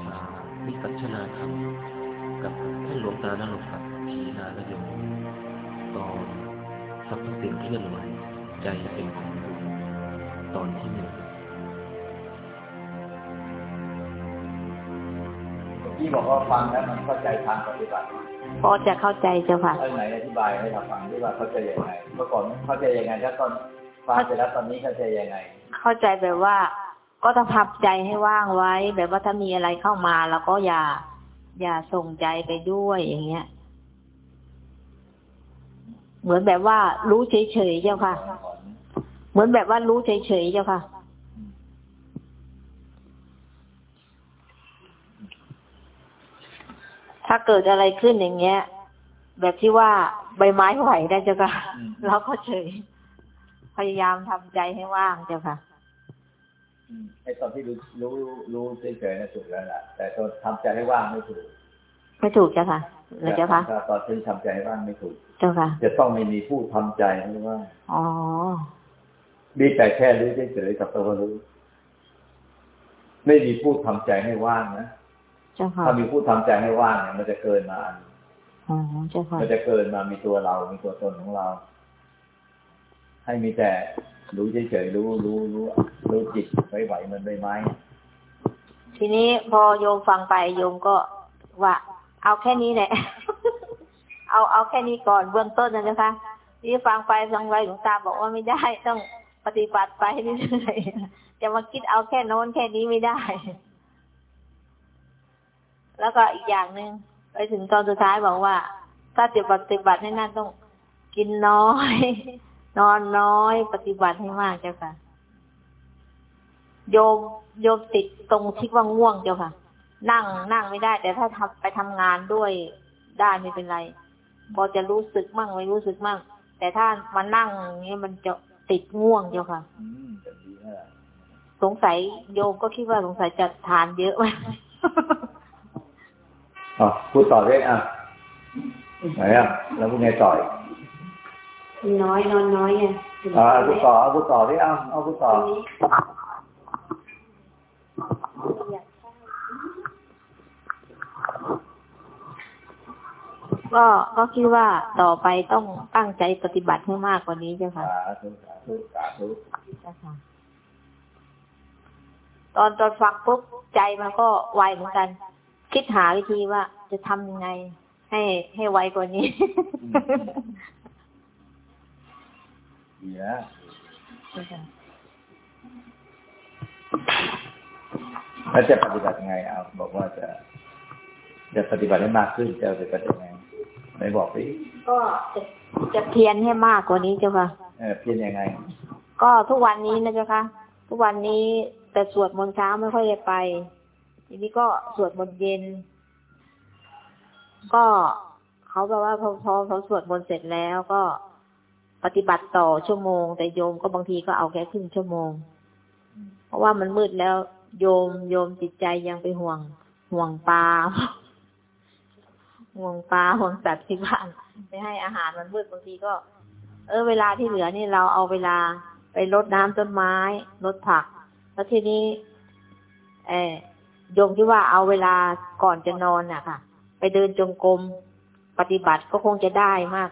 ชาวิปัชชนาธรรมกับท่านหลวงตานรกศักดิ์ขีนาลโยตอนสรรพสิ่งเคลื่อนไหวใจเป็นของบุญตอนที่หนึ่งที่บอกว่าฟังแล้วมันเข้าใจทางปฏิบัติพอจะเข้าใจเจ้าค่ะเอ้ไหนอธิบายให้เราฟังที่ว่าเข้าใจยังไงเมื่อก่อนเข้าใจยังไงแล้วตอนฟังเสร็จแล้วตอนนี้เข้าใจยังไง เข้าใจแบบว่า ก็ต้องพับใจให้ว่างไว้ แบบว่าถ้ามีอะไรเข้ามาเราก็อย่า อย่าส่งใจไปด้วยอย่างเงี้ย เหมือนแบบว่ารู้เฉยๆเจ้าค่ะ เหมือนแบบว่ารู้เฉยๆเจ้าค่ะถ้าเกิดอะไรขึ้นอย่างเงี้ย แบบที่ว่าใบไม้ไหวได้เจ้าค่ะอืมเราก็เฉย พยายามทำใจให้ว่างเจ้าค่ะอืม ไอ้ตอนที่รู้รู้รู้เฉยๆนะถูกแล้วล่ะ แต่ตอนทำใจให้ว่างไม่ถูกไม่ถูกเจ้าค่ะเหรอเจ้าค่ะแต่ตอนที่ทำใจให้ว่างไม่ถูก เจ้าค่ะ จะต้องไม่มีผู้ทำใจให้ว่างอ๋อมีแต่แค่รู้เฉยๆกับตัวรู้ไม่มีผู้ทำใจให้ว่างนะเจ้าค่ะถ้ามีผู้ทำใจให้ว่างเนี่ยมันจะเกินมาอันอ๋อเจ้าค่ะมันจะเกินมามีตัวเรา มีตัวตนของเรา ให้มีแต่ รู้เฉยๆรู้รู้รู้รู้จิตไหวๆมันใบไม้ ทีนี้พอโยมฟังไปโยมก็ว่าเอาแค่นี้แหละ เอาเอาแค่นี้ก่อนเบื้องต้นนะจ้าค่ะที่ฟังไปฟังไปหลวงตาบอกว่าไม่ได้ต้องปฏิบัติไปเรื่อยๆจะมาคิดเอาแค่โน้นแค่นี้ไม่ได้ แล้วก็อีกอย่างหนึ่งไปถึงตอนสุดท้ายบอกว่า ถ้าจะปฏิบัติให้นั่นต้องกินน้อย นอนน้อย ปฏิบัติให้มากเจ้าค่ะ โยมโยมติดตรงที่ว่าง่วงเจ้าค่ะ นั่งนั่งไม่ได้ แต่ถ้าทำไปทำงานด้วยได้ไม่เป็นไรพอจะรู้สึกมั่งไม่รู้สึกมั่ง แต่ถ้ามานั่งนี้มันจะติดง่วงเจ้าค่ะสงสัยโยมก็คิดว่าสงสัยจะทานเยอะไหมอ๋อพูดต่อได้อะไหนอะแล้วพูดไงต่อย น้อยนอนน้อยไงอ่าเอาพูดต่อเอาพูดต่อได้เอาเอาพูดต่อก็ก็คิดว่าต่อไปต้องตั้งใจปฏิบัติให้มากกว่านี้เจ้าค่ะสาธุสาธุสาธุตอนตอนฟังปุ๊บใจมันก็ไวเหมือนกัน คิดหาวิธีว่าจะทำยังไง ให้ให้ไวกว่านี้ ดีนะแล้วจะปฏิบัติยังไงเอาบอกว่าจะ จะปฏิบัติให้มากขึ้นจะปฏิบัติยังไงไหนบอกสิก็จะจะเพียรให้มากกว่านี้เจ้าค่ะเออเพี้ยนยังไง ก็ทุกวันนี้นะเจ้าค่ะทุกวันนี้แต่สวดมนต์เช้าไม่ค่อยได้ไป ทีนี้ก็สวดมนต์เย็น ก็เขาแบบว่าพอพอเขาสวดมนต์เสร็จแล้วก็ ปฏิบัติต่อชั่วโมง แต่โยมก็บางทีก็เอาแค่ครึ่งชั่วโมง เพราะว่ามันมืดแล้ว โยมโยมจิตใจยังไปห่วง ห่วงปลาห่วงปลาห่วงสัตว์ที่บ้านไปให้อาหารมันมืดบางทีก็ เออ เวลาที่เหลือนี่เราเอาเวลาไปรดน้ำต้นไม้รดผัก แล้วทีนี้ เออโยมที่ว่าเอาเวลาก่อนจะนอนน่ะค่ะ ไปเดินจงกรมปฏิบัติก็คงจะได้มาก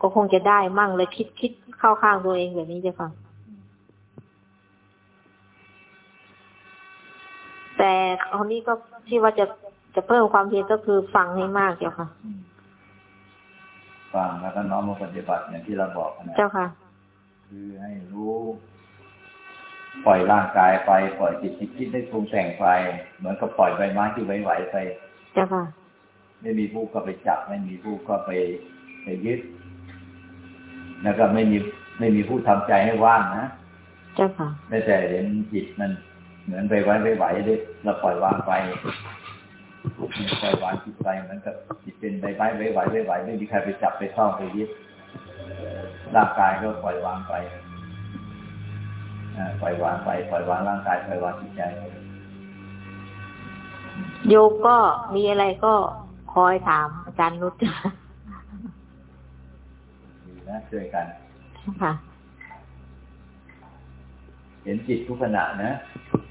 ก็คงจะได้มั่งเลยคิดคิดเข้าข้างตัวเองแบบนี้จะฟังแต่คนนี้ก็ที่ว่าจะจะเพิ่มความเพียรก็คือฟังให้มากเจ้าค่ะอืมฟังแล้วก็น้อมมาปฏิบัติอย่างที่เราบอกนะเจ้าค่ะ คือให้รู้ ปล่อยร่างกายไปปล่อยจิตที่คิดได้ปรุงแต่งไปเหมือนกับปล่อยใบไม้ที่ไหวๆไป เจ้าค่ะ ไม่มีผู้ก็ไปจับไม่มีผู้ก็ไปไปยึด แล้วก็ไม่มีไม่มีผู้ทำใจให้ว่างนะเจ้าค่ะไม่แต่เห็นจิตมันเหมือนไปไว้ไปไหวเลยเราปล่อยวางไปปล่อยวางจิตไปเหมือนกับจิตเป็นใบไม้ไหวไหวไหวไม่มีใครไปจับไปต้องไปยึดร่างกายก็ปล่อยวางไปอ่าปล่อยวางไปปล่อยวางร่างกายปล่อยวางจิตใจโยมก็มีอะไรก็คอยถามอาจารย์นุชดี นะช่วยกัน ค่ะ เห็นจิตทุกขณะนะ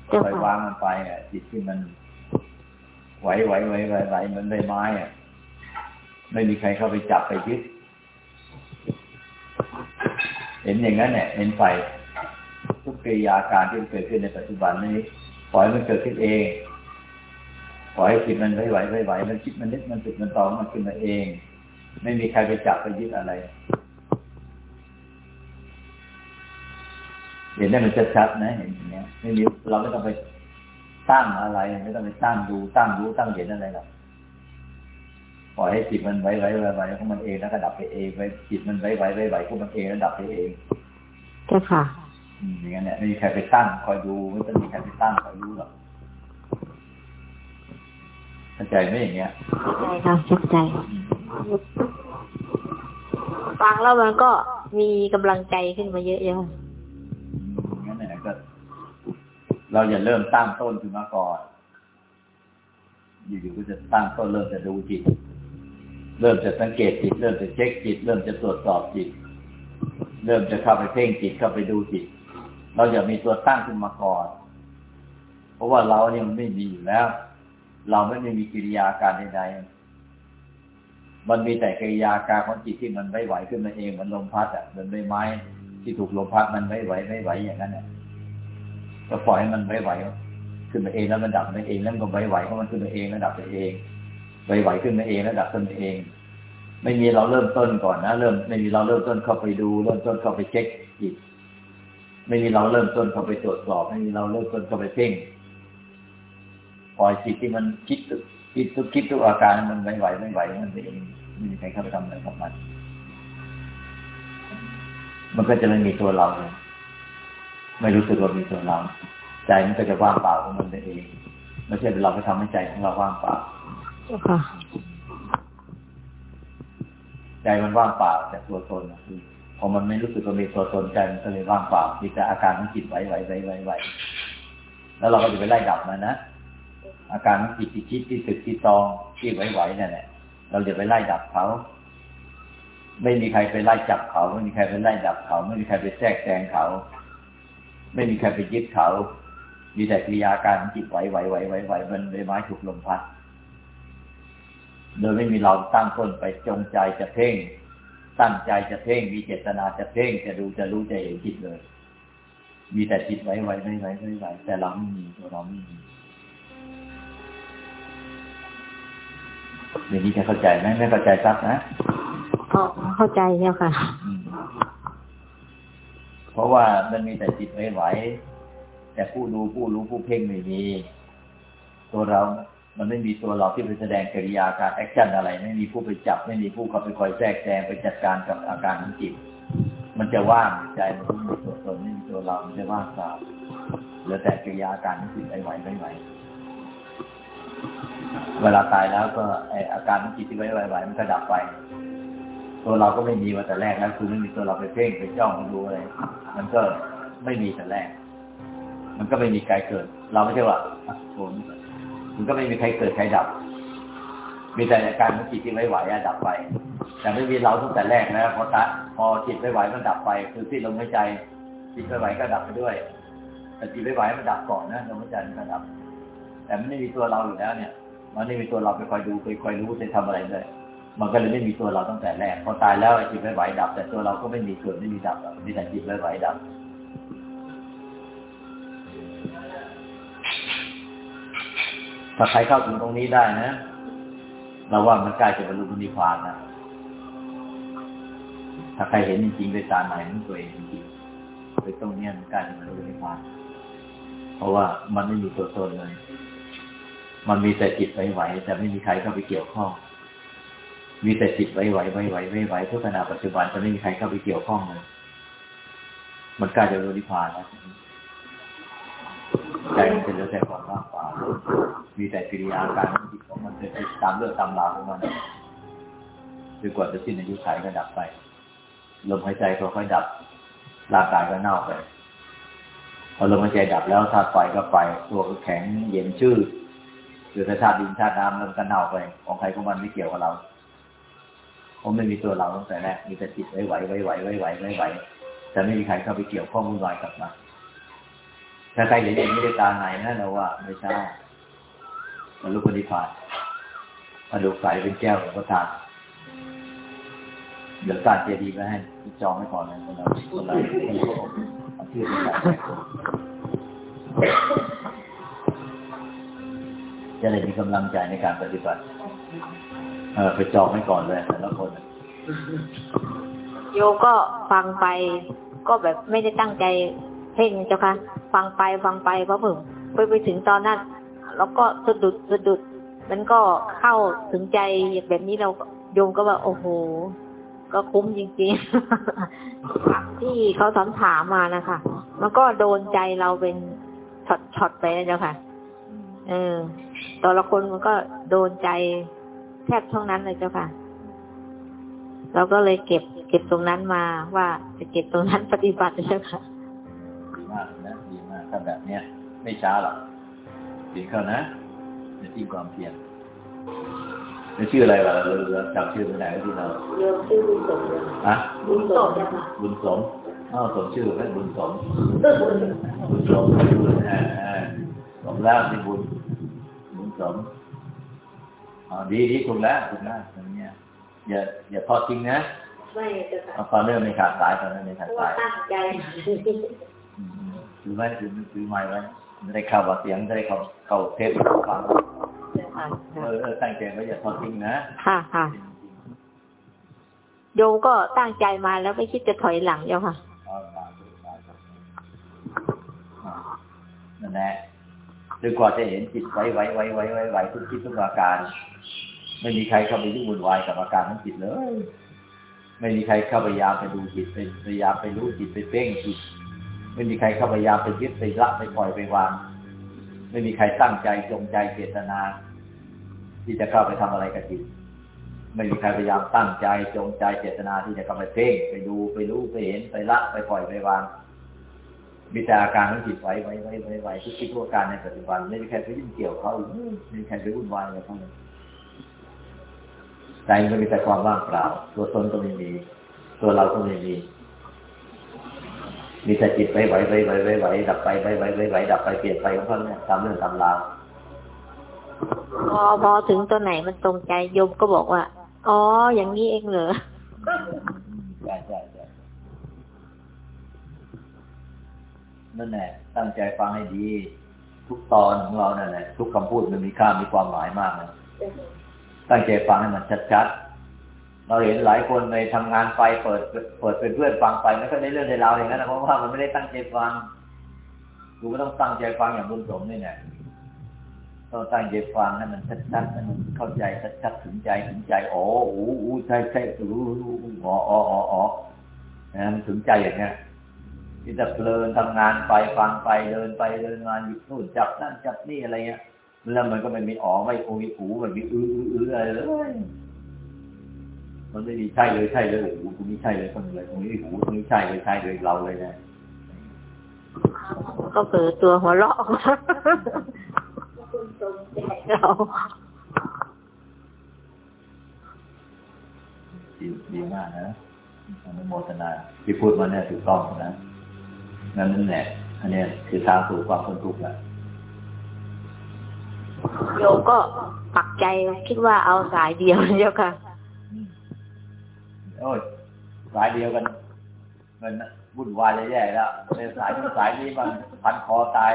เจ้าปล่อยวาค่ะงมันไปอะ จิตที่มันไหวไหวไหวไหวไหวเหมือนใบไม้อะไม่มีใครเข้าไปจับไปยึด เห็นอย่างนั้นเนี่ยเห็นไฟทุกกิริยาการที่เกิดขึ้นในปัจจุบันนี้ปล่อยมันเกิดขึ้นเองปล่อยให้จิตมันไหวไหวไหวไหวมันคิดมันนึกมันติดมันตองมันขึ้นมาเอง ไม่มีใครไปจับไปยึดอะไร เห็นได้มันชัดๆนะเห็นอย่างเงี้ยไม่มีเราไม่ต้องไปตั้งอะไร ไม่ต้องไปตั้งดูตั้งรู้ตั้งเห็นอะไรหรอกปล่อยให้จิตมันไหวไหวไหวไหวของมันเองแล้วก็ดับไปเองไปจิตมันไหวไหวไหวไหวของมันเองแล้วดับไปเองเจ้าค่ะอย่างเนี่ยไม่มีใครไปตั้งคอยดูไม่ต้องมีใครไปตั้งคอยรู้หรอกเข้าใจไหมอย่างเงี้ยเข้าใจค่ะเข้าใจฟังแล้วมันก็มีกำลังใจขึ้นมาเยอะๆ เราอย่าเริ่มตั้งต้นขึ้นมาก่อน อยู่ๆก็จะตั้งต้นเริ่มจะดูจิต เริ่มจะสังเกตจิต เริ่มจะเช็คจิต เริ่มจะตรวจสอบจิต เริ่มจะเข้าไปเพ่งจิตเข้าไปดูจิต เราอย่ามีตัวตั้งขึ้นมาก่อน เพราะว่าเราเนี่ยมันไม่มีอยู่แล้ว เราไม่ได้มีกิริยาการใดๆ มันมีแต่กิริยาการของจิตที่มันไม่ไหวขึ้นมาเองเหมันลมพัดอะเหมือนใบไม้ที่ถูกลมพัดมันไม่ไหวไม่ไหวอย่างนั้นเนี่ย ก็ปล่อยให้มันไม่ไหวขึ้นมาเองแล้วมันดับไปเองแล้วมันก็ไหวไหวของมันขึ้นมาเองแล้วดับไปเองไหวไหวขึ้นมาเองแล้วดับขึ้นมาเอง ไม่มีเราเริ่มต้นก่อนนะเริ่มไม่มีเราเริ่มต้นเข้าไปดู เริ่มต้นเข้าไปเช็คจิตไม่มีเราเริ่มต้นเข้าไปตรวจสอบ ไม่มีเราเริ่มต้นเข้าไปเพ่งปล่อยจิตที่มันคิดทุกคิดทุกคิดทุกอาการมันไหวไหวไม่ไหวมันไปเองไม่มีใครเข้าไปทำอะไรกับมันมันก็จะไม่มีตัวเราเลย ไม่รู้สึกว่ามีตัวเรา ใจมันก็จะว่างเปล่าของมันไปเอง ไม่ใช่เราไปทำให้ใจของเราว่างเปล่าเจ้าค่ะใจมันว่างเปล่าจากตัวตนนะคือพอมันไม่รู้สึกว่ามีตัวตนใจมันก็เลยว่างเปล่ามีแต่อาการของจิตไหวไหวไหวไหวไหวแล้วเราก็จะไปไล่ดับมันนะอาการของจิตที่คิดที่สึกที่ตองที่ไหวไหวนั่นแหละเราจะไปไล่ดับเขาไม่มีใครไปไล่จับเขา ไม่มีใครไปไล่ดับเขา ไม่มีใครไปแทรกแซงเขา ไม่มีใครไปยึดเขา มีแต่กิริยาการจิตไหวไหวไหวไหวไหวมันใบไม้ถูกลมพัด โดยไม่มีเราตั้งต้นไปจงใจจะเพ่ง ตั้งใจจะเพ่ง มีเจตนาจะเพ่ง จะดูจะรู้จะเห็นจิตเลย มีแต่จิตไหวไหวไหวไหวไหวแต่เราไม่มีตัวเราไม่มีอย่างนี้จะเข้าใจไหมไม่เข้าใจซักนะเข้าใจแล้วค่ะอื เพราะว่ามันมีแต่จิตไหวๆแต่ผู้ดูผู้รู้ผู้เพ่งไม่มี ตัวเรา มันไม่มีตัวเราที่ไปแสดงกิริยาการ action อะไร ไม่มีผู้ไปจับ ไม่มีผู้เข้าไปคอยแทรกแซงไปจัดการกับอาการของจิต มันจะว่างใจมันไม่มีตัวตนไม่มีตัวเรา มันจะว่างเปล่าเหลือแต่กิริยาการที่จิตไหวๆไหวเวลาตายแล้วก็ไอ้อาการของจิตที่ไหวๆมันก็ดับไป ตัวเราก็ไม่มีมาแต่แรกแล้วคือไม่มีตัวเราไปเพ่งไปจ้องไปดูอะไร มันก็ไม่มีแต่แรก มันก็ไม่มีใครเกิด เราไม่ใช่ว่าโผล่มันก็ไม่มีใครเกิดใครดับ มีแต่อาการของจิตที่ไม่ไหวอะดับไป แต่ไม่มีเราตั้งแต่แรกนะพอตาพอจิตไม่ไหวมันดับไป คือที่ลมหายใจ จิตไม่ไหวก็ดับไปด้วย แต่จิตไม่ไหวมันดับก่อนนะลมหายใจมันดับ แต่มันไม่มีตัวเราอยู่แล้วเนี่ย มันไม่มีตัวเราไปคอยดูไปคอยรู้ไปทำอะไรเลย มันก็เลยไม่มีตัวเราตั้งแต่แรกพอตายแล้วไอ้จิตไม่ไหวดับ แต่ตัวเราก็ไม่มีเกิดไม่มีดับมีแต่จิตไม่ไหวดับถ้าใครเข้าถึงตรงนี้ได้นะเราว่ามันใกล้จะบรรลุนิพพานนะถ้าใครเห็นจริงๆด้วยตาในของตัวเองจริงๆไปตรงเนี้ยมันใกล้จะบรรลุนิพพานเพราะว่ามันไม่มีตัวตนเลย มันมีแต่จิตไหวๆแต่ไม่มีใครเข้าไปเกี่ยวข้อง มีแต่จิตไหวๆไหวๆไหวๆทุกขณะปัจจุบันจะไม่มีใครเข้าไปเกี่ยวข้องเลยมันกล้าจะรรลุนิพพานแล้วใจมันจะเหลือแต่ความว่างเปล่ามีแต่กิริยาการของจิตของมันจะตามเรื่องตามราวของมันจนกว่าจะสิ้นอายุขัยก็ดับไปลมหายใจค่อยๆดับร่างกายก็เน่าไปพอลมหายใจดับแล้วธาตุไฟก็ไป ตัวก็แข็งเย็นชื่อคือถ้าธาตุดินธาตุน้ำมันก็เน่าไป ของใครของมันไม่เกี่ยวกับเรา ผมไม่มีตัวเราตั้งแต่แรกมีแต่จิตไหวไหวไหวไหวไหวไหวไหวแต่ไม่มีใครเข้าไปเกี่ยวข้องวุ่นวายกับมานถ้าใครเห็นอย่างนี้ด้ตาไหนนะเราว่าไม่ใช่บรรลุปฏิภาณกรดูใสเป็นแก้วหลทานเดี๋ยวการเจดีย์ไว้ให้จองไว้ก่อนนะคนเราคนเราที่เขาเอาชื่อไปใส่ จะได้มีกำลังใจในการปฏิบัติ เออไปจองไว้ก่อนเลยแต่ละคน โยก็ฟังไปก็แบบไม่ได้ตั้งใจเพ่งเจ้าค่ะ ฟังไปฟังไปเพราะผมไปไปถึงตอนนั้นแล้วก็สะดุดสะดุด มันก็เข้าถึงใจแบบนี้เราโยมก็ว่าโอ้โห ก็คุ้มจริงๆ ที่เขาถามถามมานะคะ มันก็โดนใจเราเป็นช็อตช็อตๆไปนะเจ้าค่ะ เออแต่ละคนมันก็โดนใจแทบทั้งนั้นเลยเจ้าค่ะ เราก็เลยเก็บ เก็บตรงนั้นมาว่าจะเก็บตรงนั้นปฏิบัติเจ้าค่ะดีมากนะดีมากถ้าแบบเนี้ยไม่ช้าหรอกดีเข้านะจะที่ความเพียรแล้วชื่ออะไรวะเราเราจำชื่อไม่ได้ก็ที่เราโยมชื่อบุญสมฮะบุญสมนะคะบุญสมอ้าวสมชื่อไหมบุญสมบุญสมบุญอ่าอ่า สมแล้วที่บุญบุญสมอ๋อดีดีถูกแล้วถูกแล้วอย่างเนี้ยอย่าอย่าทอดทิ้งนะไม่เจ้าค่ะเอาตอนเริ่มไม่ขาดสายตอนนั้นไม่ขาดเพราะว่าสายตั้งใจอืมถือไว้ถือถือไม้ไว้ไม่ได้เข้าว่าเสียงได้เข้าเข้าเทปฟังเออเออตั้งใจไว้อย่าทอดทิ้งนะค่ะค่ะโยมก็ตั้งใจมาแล้วไม่คิดจะถอยหลังเจ้าค่ะเอามาดูมาดูอ่านั่นแหละ จนกว่าจะเห็นจิตไว้ไว้ไว้ไว้ไว้ไว้ทุกคิดทุกอาการ ไม่มีใครเข้าไปยุ่งวุ่นวายกับอาการของจิตเลย ไม่มีใครเข้าพยายามไปดูจิตไปพยายามไปรู้จิตไปเพ่งจิต ไม่มีใครเข้าพยายามไปยึดไปละไปปล่อยไปวาง ไม่มีใครตั้งใจจงใจเจตนา ที่จะเข้าไปทำอะไรกับจิต ไม่มีใครพยายามตั้งใจจงใจเจตนาที่จะเข้าไปเพ่งไปดูไปรู้ไปเห็นไปละไปปล่อยไปวาง มีแต่อาการของจิตไหวไหวไหวไหวไหวทุกคิดทุกอาการในปัจจุบันไม่มีใครไปยุ่งเกี่ยวเขาไม่มีใครไปวุ่นวายกับเขาเลยใจมันมีแต่ความว่างเปล่า ตัวตนก็ไม่มี ตัวเราก็ไม่มี มีแต่จิตไหวไหวไหวไหวไหวไหวดับไปไหวไหวไหวไหวดับไปเปลี่ยนไปของเขาเนี่ยตามเรื่องตามราวพอพอถึงตัวไหนมันตรงใจโยมก็บอกว่า อ๋อ อย่างนี้เองเหรอใช่ใช่ นั่นแหละตั้งใจฟังให้ดี ทุกตอนของเรานั่นแหละทุกคำพูดมันมีค่ามีความหมายมากนะตั้งใจฟังให้มันชัดๆเราเห็นหลายคนในทำงานไปเปิด เปิดเป็นเพื่อนฟังไปไม่ค่อยได้เรื่องในราวอย่างนั้นนะเพราะว่ามันไม่ได้ตั้งใจฟังดูก็ต้องตั้งใจฟังอย่างบุญสมนี่เนี่ยต้องตั้งใจฟังให้มันชัดๆให้มันเข้าใจชัดๆถึงใจถึงใจอ๋ออู้อู้ใช่ใช่อู้อู้อู้อ๋ออ๋ออ๋ออ๋อนะมันถึงใจอย่างเงี้ย ที่จะเพลินทำงานไปฟังไปเดินไปเดินมาหยิบนู่นจับนั่นจับนี่อะไรเงี้ยแล้วมันก็ไม่มีอ๋อไม่โอ้ยอูไม่มีอื้ออื้ออื้ออะไรเลยมันไม่มีใช่เลยใช่เลยโอ้โหตรงนี้ใช่เลยตรงนี้ตรงนี้โอ้โหตรงนี้ใช่เลยใช่เลยเราเลยนะก็เผลอตัวหัวเราะออกมาเราดีดีมากนะอนุโมทนาที่พูดมาเนี่ยถูกต้องนะ นั่นนั่นแหละ อันเนี้ยคือทางสู่ความพ้นทุกข์แหละโยมก็ปักใจคิดว่าเอาสายเดียวเจ้าค่ะอืมโอ้ยสายเดียวกัน มันวุ่นวายแย่ๆแล้วในสายสายนี้มันพันคอตาย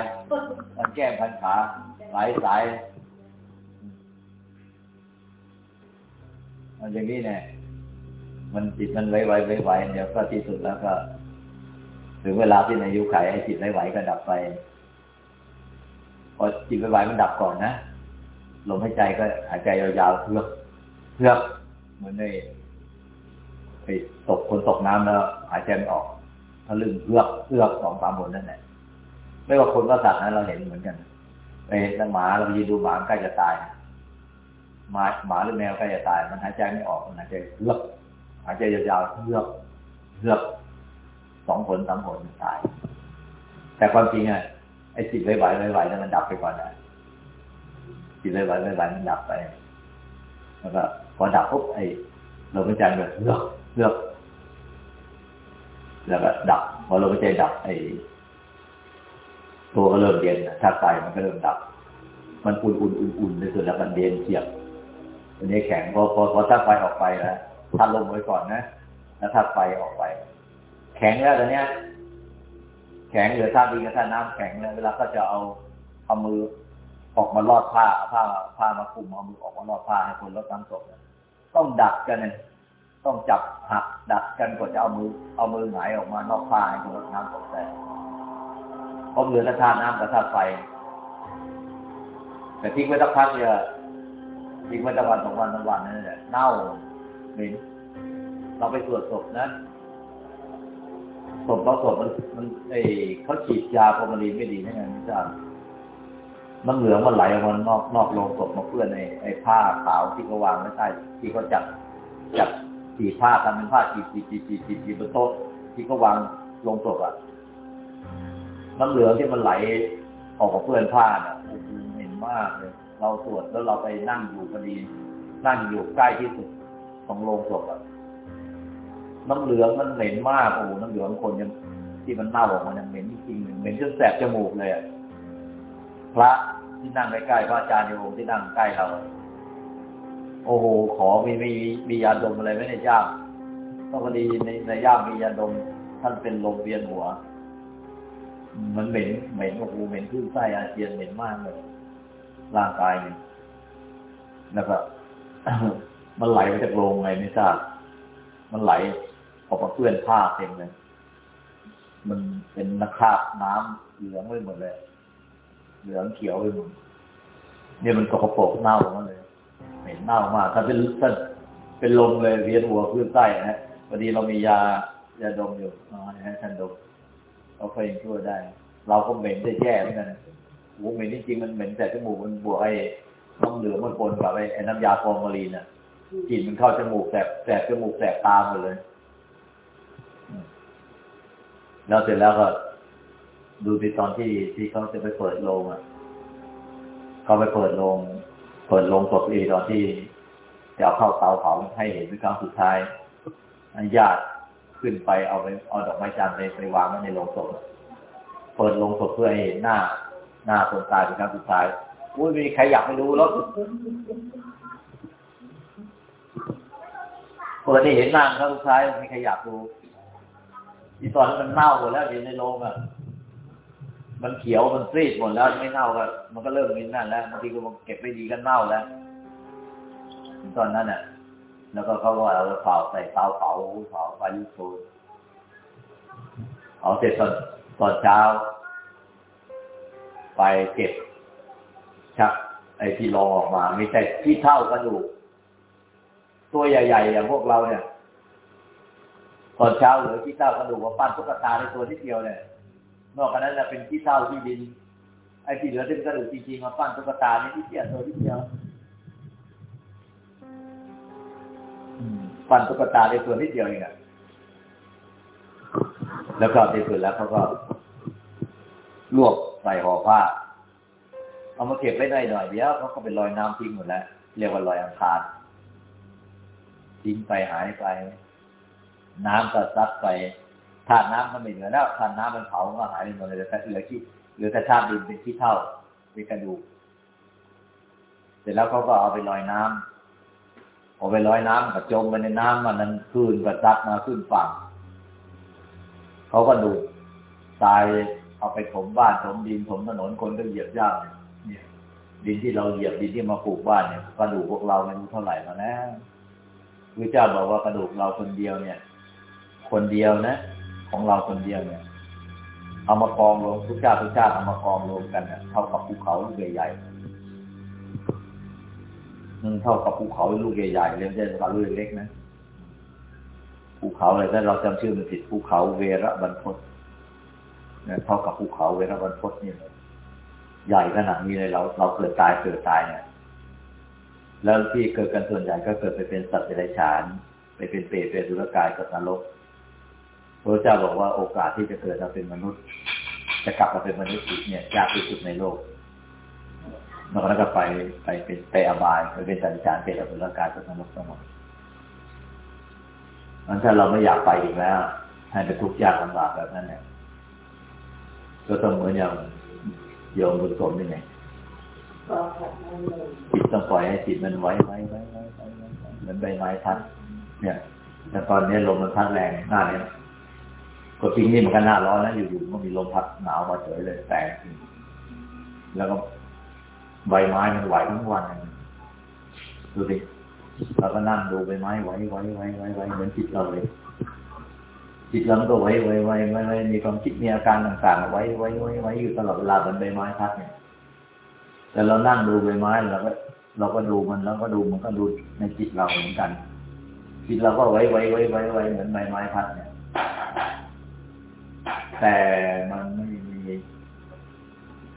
มันแก้มพันขาหลายสายเอาอย่างนี้เนี่ยมันจิตมันไหวไหวไหวไหวเดี๋ยวก็ที่สุดแล้วก็ ถึงเวลาที่ในอายุไขไอ้จิตไหวไหวก็ดับไปพอจิตไหวไหวมันดับก่อนนะลมหายใจก็หายใจยาวๆเพื่อกเพื่อกเหมือนในไปตกคนตกน้ำแล้วหายใจไม่ออกทะลึ่งเพื่อกเพื่อกสองสามบนนั่นแหละไม่ว่าคนว่าสัตว์นะเราเห็นเหมือนกันไปเห็นหมาเรายืนดูหมาใกล้จะตายหมาหมาหรือแมวใกล้จะตาย มันหายใจไม่ออกมันหายใจเพื่อกหายใจยาวๆเพื่อกเพื่อก สองผลสามผลมันตาย แต่ความจริงอะไอ้จิตไหวไหวไหวไหวนั่นมันดับไปก่อนนะจิตไหวไหวไหวไหวมันดับไป แล้วก็พอดับปุ๊บไอ้ลมหายใจแบบเลือกเลือกแล้วก็ดับพอลมหายใจดับไอ้ตัวก็เริ่มเย็นนะธาตุไฟมันก็เริ่มดับ มันอุ่นอุ่นอุ่นอุ่นในส่วนแล้วมันเย็นเฉียบอันนี้แข็งพอพอพอถ้าไฟออกไปแล้วถ้าลมไว้ก่อนนะแล้วถ้าไฟออกไป แข็งแล้วตอนเนี้ย แข็งเหลือท่าดินกับท่าน้ำแข็งแล้วเวลาก็จะเอาเอามือออกมาลอดผ้าผ้าผ้ามาคุมเอามือออกมาลอดผ้าให้คนลดน้ำตกเนี่ยต้องดัดกันเนี่ยต้องจับหักดัดกันกว่าจะเอามือ เอามือหงายออกมานอกผ้าให้คนลดน้ำตกแต่เพราะเหลือแต่าน้ำกับธาไฟแต่ทิ้งไว้สักพักเนี่ยทิ้งไว้สักวันสองวันสามวันนั่นแหละเน่าเหม็นเราไปตรวจศพนะ ศพเราศพมันมันไอเขาฉีดยาฟอร์มาลีนไม่ดีนะไงไม่ทราบน้ำเหลืองมันไหลออกมานอกนอกโรงศพมาเปื้อนไอ้ไอ้ผ้าขาวที่เขาวางไว้ใต้ที่เขาจัดจัดสีผ้าทำเป็นผ้าจีจีจีจีจีจีบนโต๊ะที่เขาวางลงศพอะ น้ำเหลืองที่มันไหลออกมาเปื้อนผ้าน่ะเห็นมากเลย เราตรวจแล้วเราไปนั่งอยู่พอดี นั่งอยู่ใกล้ที่สุดของโรงศพอะ น้ำเหลืองมันเหม็นมากโอ้โหน้ำเหลืองคนยังที่มันเน่าออกมายังเหม็นจริงๆเหม็นจนแสบจมูกเลยอะพระที่นั่งใกล้ๆพระอาจารย์ในองค์ที่นั่งใกล้เราโอ้โห ขอมีมีมียาดมอะไรไหมในย่ามต้องพอดีในในย่ามมียาดม ท่านเป็นลมเวียนหัว มันเหม็นเหม็นโอ้โหเหม็นขึ้นไส้อาเจียนเหม็นมากเลยร่างกายเนี่ยแล้วก็มันไหลมาจากโรงไงไม่ทราบมันไหล ออกมาเปื้อนผ้าเต็มเลย มันเป็นนักคาบน้ำเหลืองไปหมดเลย เหลืองเขียวไปหมดเนี่ยมันกระโปรกเน่าลงมาเลย เหม็นเน่ามากถ้าเป็นถ้าเป็นลมเลยเวียนหัวขึ้นไส้นะพอดีเรามียายาดมอยู่ให้ท่านดมเราเคยยังช่วยได้ เราก็เหม็นได้แย่เหมือนกันโอ้โหเหม็นจริงมันเหม็นแต่จมูกมันบวกไอ้น้ำเหลืองมันปนกับไอ้ไอ้น้ำยาฟอร์มาลีนอะกลิ่นมันเข้าจมูกแสบแสบจมูกแสบตาหมดเลย แล้วเสร็จแล้วก็ดูที่ตอนที่ที่เขาจะไปเปิดโรงอะเขาไปเปิดโรงเปิดโรงศพอีตอนที่จะเอาเข้าเตาเผาให้เห็นเป็นครั้งสุดท้ายญาติขึ้นไปเอาไปเอาดอกไม้จันทร์ไปไปวางไว้ในโรงศพเปิดโรงศพเพื่อให้เห็นหน้า หน้าคนตายเป็นครั้งสุดท้ายอุ้ยมีใครอยากไปดูแล้วเปิดให้เห็นหน้าครั้งสุดท้ายมีใครอยากดู ที่ตอนนั้นมันเน่าหมดแล้วอยู่ในโรงอะมันเขียวมันซีดหมดแล้วไม่เน่าก็มันก็เริ่มมินนั่นแล้วบางทีก็มันเก็บไม่ดีก็เน่าแล้วตอนนั้นน่ะ แล้วก็เขาว่าเราเผาใส่เตาเผาเผาไฟยุโซนเผาเสร็จตอนตอนเช้า ไปเก็บ ชัก ไอ้ที่รอออกมา ไม่ใช่ที่เท่ากระดูกตัวใหญ่ๆอย่างพวกเราเนี่ย ตอนเช้าเหลือที่เท่ากระดูกว่าปั้นตุ๊กตาในตัวที่เดียวเนี่ยนอกจากนั้นจะเป็นที่เท่าที่ดิน ไอ้ที่เหลือเป็นกระดูกจริงๆมาปั้นตุ๊กตาในที่เดียวตัวที่เดียวปั้นตุ๊กตาในตัวนิดเดียวเองอะแล้วก็ที่สุดแล้วเขาก็รวบใส่ห่อผ้า เอามาเก็บไว้ได้หน่อยเดียวเขาก็เป็นรอยน้ำทิ้งหมดแล้ว เรียกว่ารอยอังคารทิ้งไปหายไป น้ำก็ซัดไปธาตุน้ำมันไม่เหลือแล้วธาตุน้ำมันเผาก็หายไปหมดเลยเหลือแต่เหลือขี้เหลือแต่ธาตุดินเป็นขี้เท่าเป็นกระดูกเสร็จแล้วเขาก็เอาไปลอยน้ำเอาไปลอยน้ำกับจมไปในน้ำมันนั้นคลื่นก็ซัดมาขึ้นฝั่งเขาก็ดูตายเอาไปถมบ้านถมดินถมถนนคนก็เหยียบย่ำเนี่ย ดินที่เราเหยียบดินที่มาปลูกบ้านเนี่ยกระดูกพวกเราไม่รู้เท่าไหร่แล้วพระเจ้าบอกว่ากระดูกเราคนเดียวเนี่ย คนเดียวนะ ของเราคนเดียวเนี่ย เอามากองรวมทุกเจ้าทุกเจ้าเอามากองรวมกันเนี่ยเท่ากับภูเขาลูกใหญ่ๆมันเท่ากับภูเขาลูกใหญ่ๆเลยไม่ใช่ภูเขาลูกเล็กๆนะภูเขาอะไรถ้าเราจำชื่อมันผิดภูเขาเวระบรรพตเนี่ยเท่ากับภูเขาเวระบรรพตนี่เลยใหญ่ขนาดนี้เลยเราเราเกิดตายเกิดตายเนี่ยแล้วที่เกิดกันส่วนใหญ่ก็เกิดไปเป็นสัตว์เดรัจฉาน ไปเป็นเปรตเป็นสุรกายกับนรก พระเจ้าบอกว่าโอกาสที่จะเกิดมาเป็นมนุษย์ จะกลับมาเป็นมนุษย์อีกเนี่ยยากที่สุดในโลกนอกจากนั้นก็ไปไปเป็นไปอบายไปเป็นสัตว์เดรัจานเป็นอสุรกายกับนรกทั้งหมดมันถ้าเราไม่อยากไปอีกแล้วให้ไปทุกข์ยากลำบากแบบนั้นเนี่ยก็ต้องเหมือนอย่างโยมบุญสมนี่ไงจิตต้องปล่อยให้จิตมันไว้ไว้ไว้ไว้ไว้เหมือนใบไม้พัดเนี่ยแต่ตอนนี้ลมมันพัดแรงหน้าเนี่ย ก็จริงนี่มันก็หน้าร้อนนะอยู่ๆก็มีลมพัดหนาวมาเฉยเลยแต่แล้วก็ใบไม้มันไหวทั้งวันดูสิเราก็นั่งดูใบไม้ไหวไหวไหวไหวไหวเหมือนจิตเราเลยจิตเราก็ไหวไหวไหวไหวไหวมีความคิดมีอาการต่างๆไหวไหวไหวไหวอยู่ตลอดเวลาเหมือนใบไม้พัดเนี่ย แต่เรานั่งดูใบไม้เราก็เราก็ดูมันแล้วก็ดูมันก็ดูในจิตเราเหมือนกัน จิตเราก็ไหวไหวไหวไหวไหวเหมือนใบไม้พัดเนี่ย แต่มันไม่มี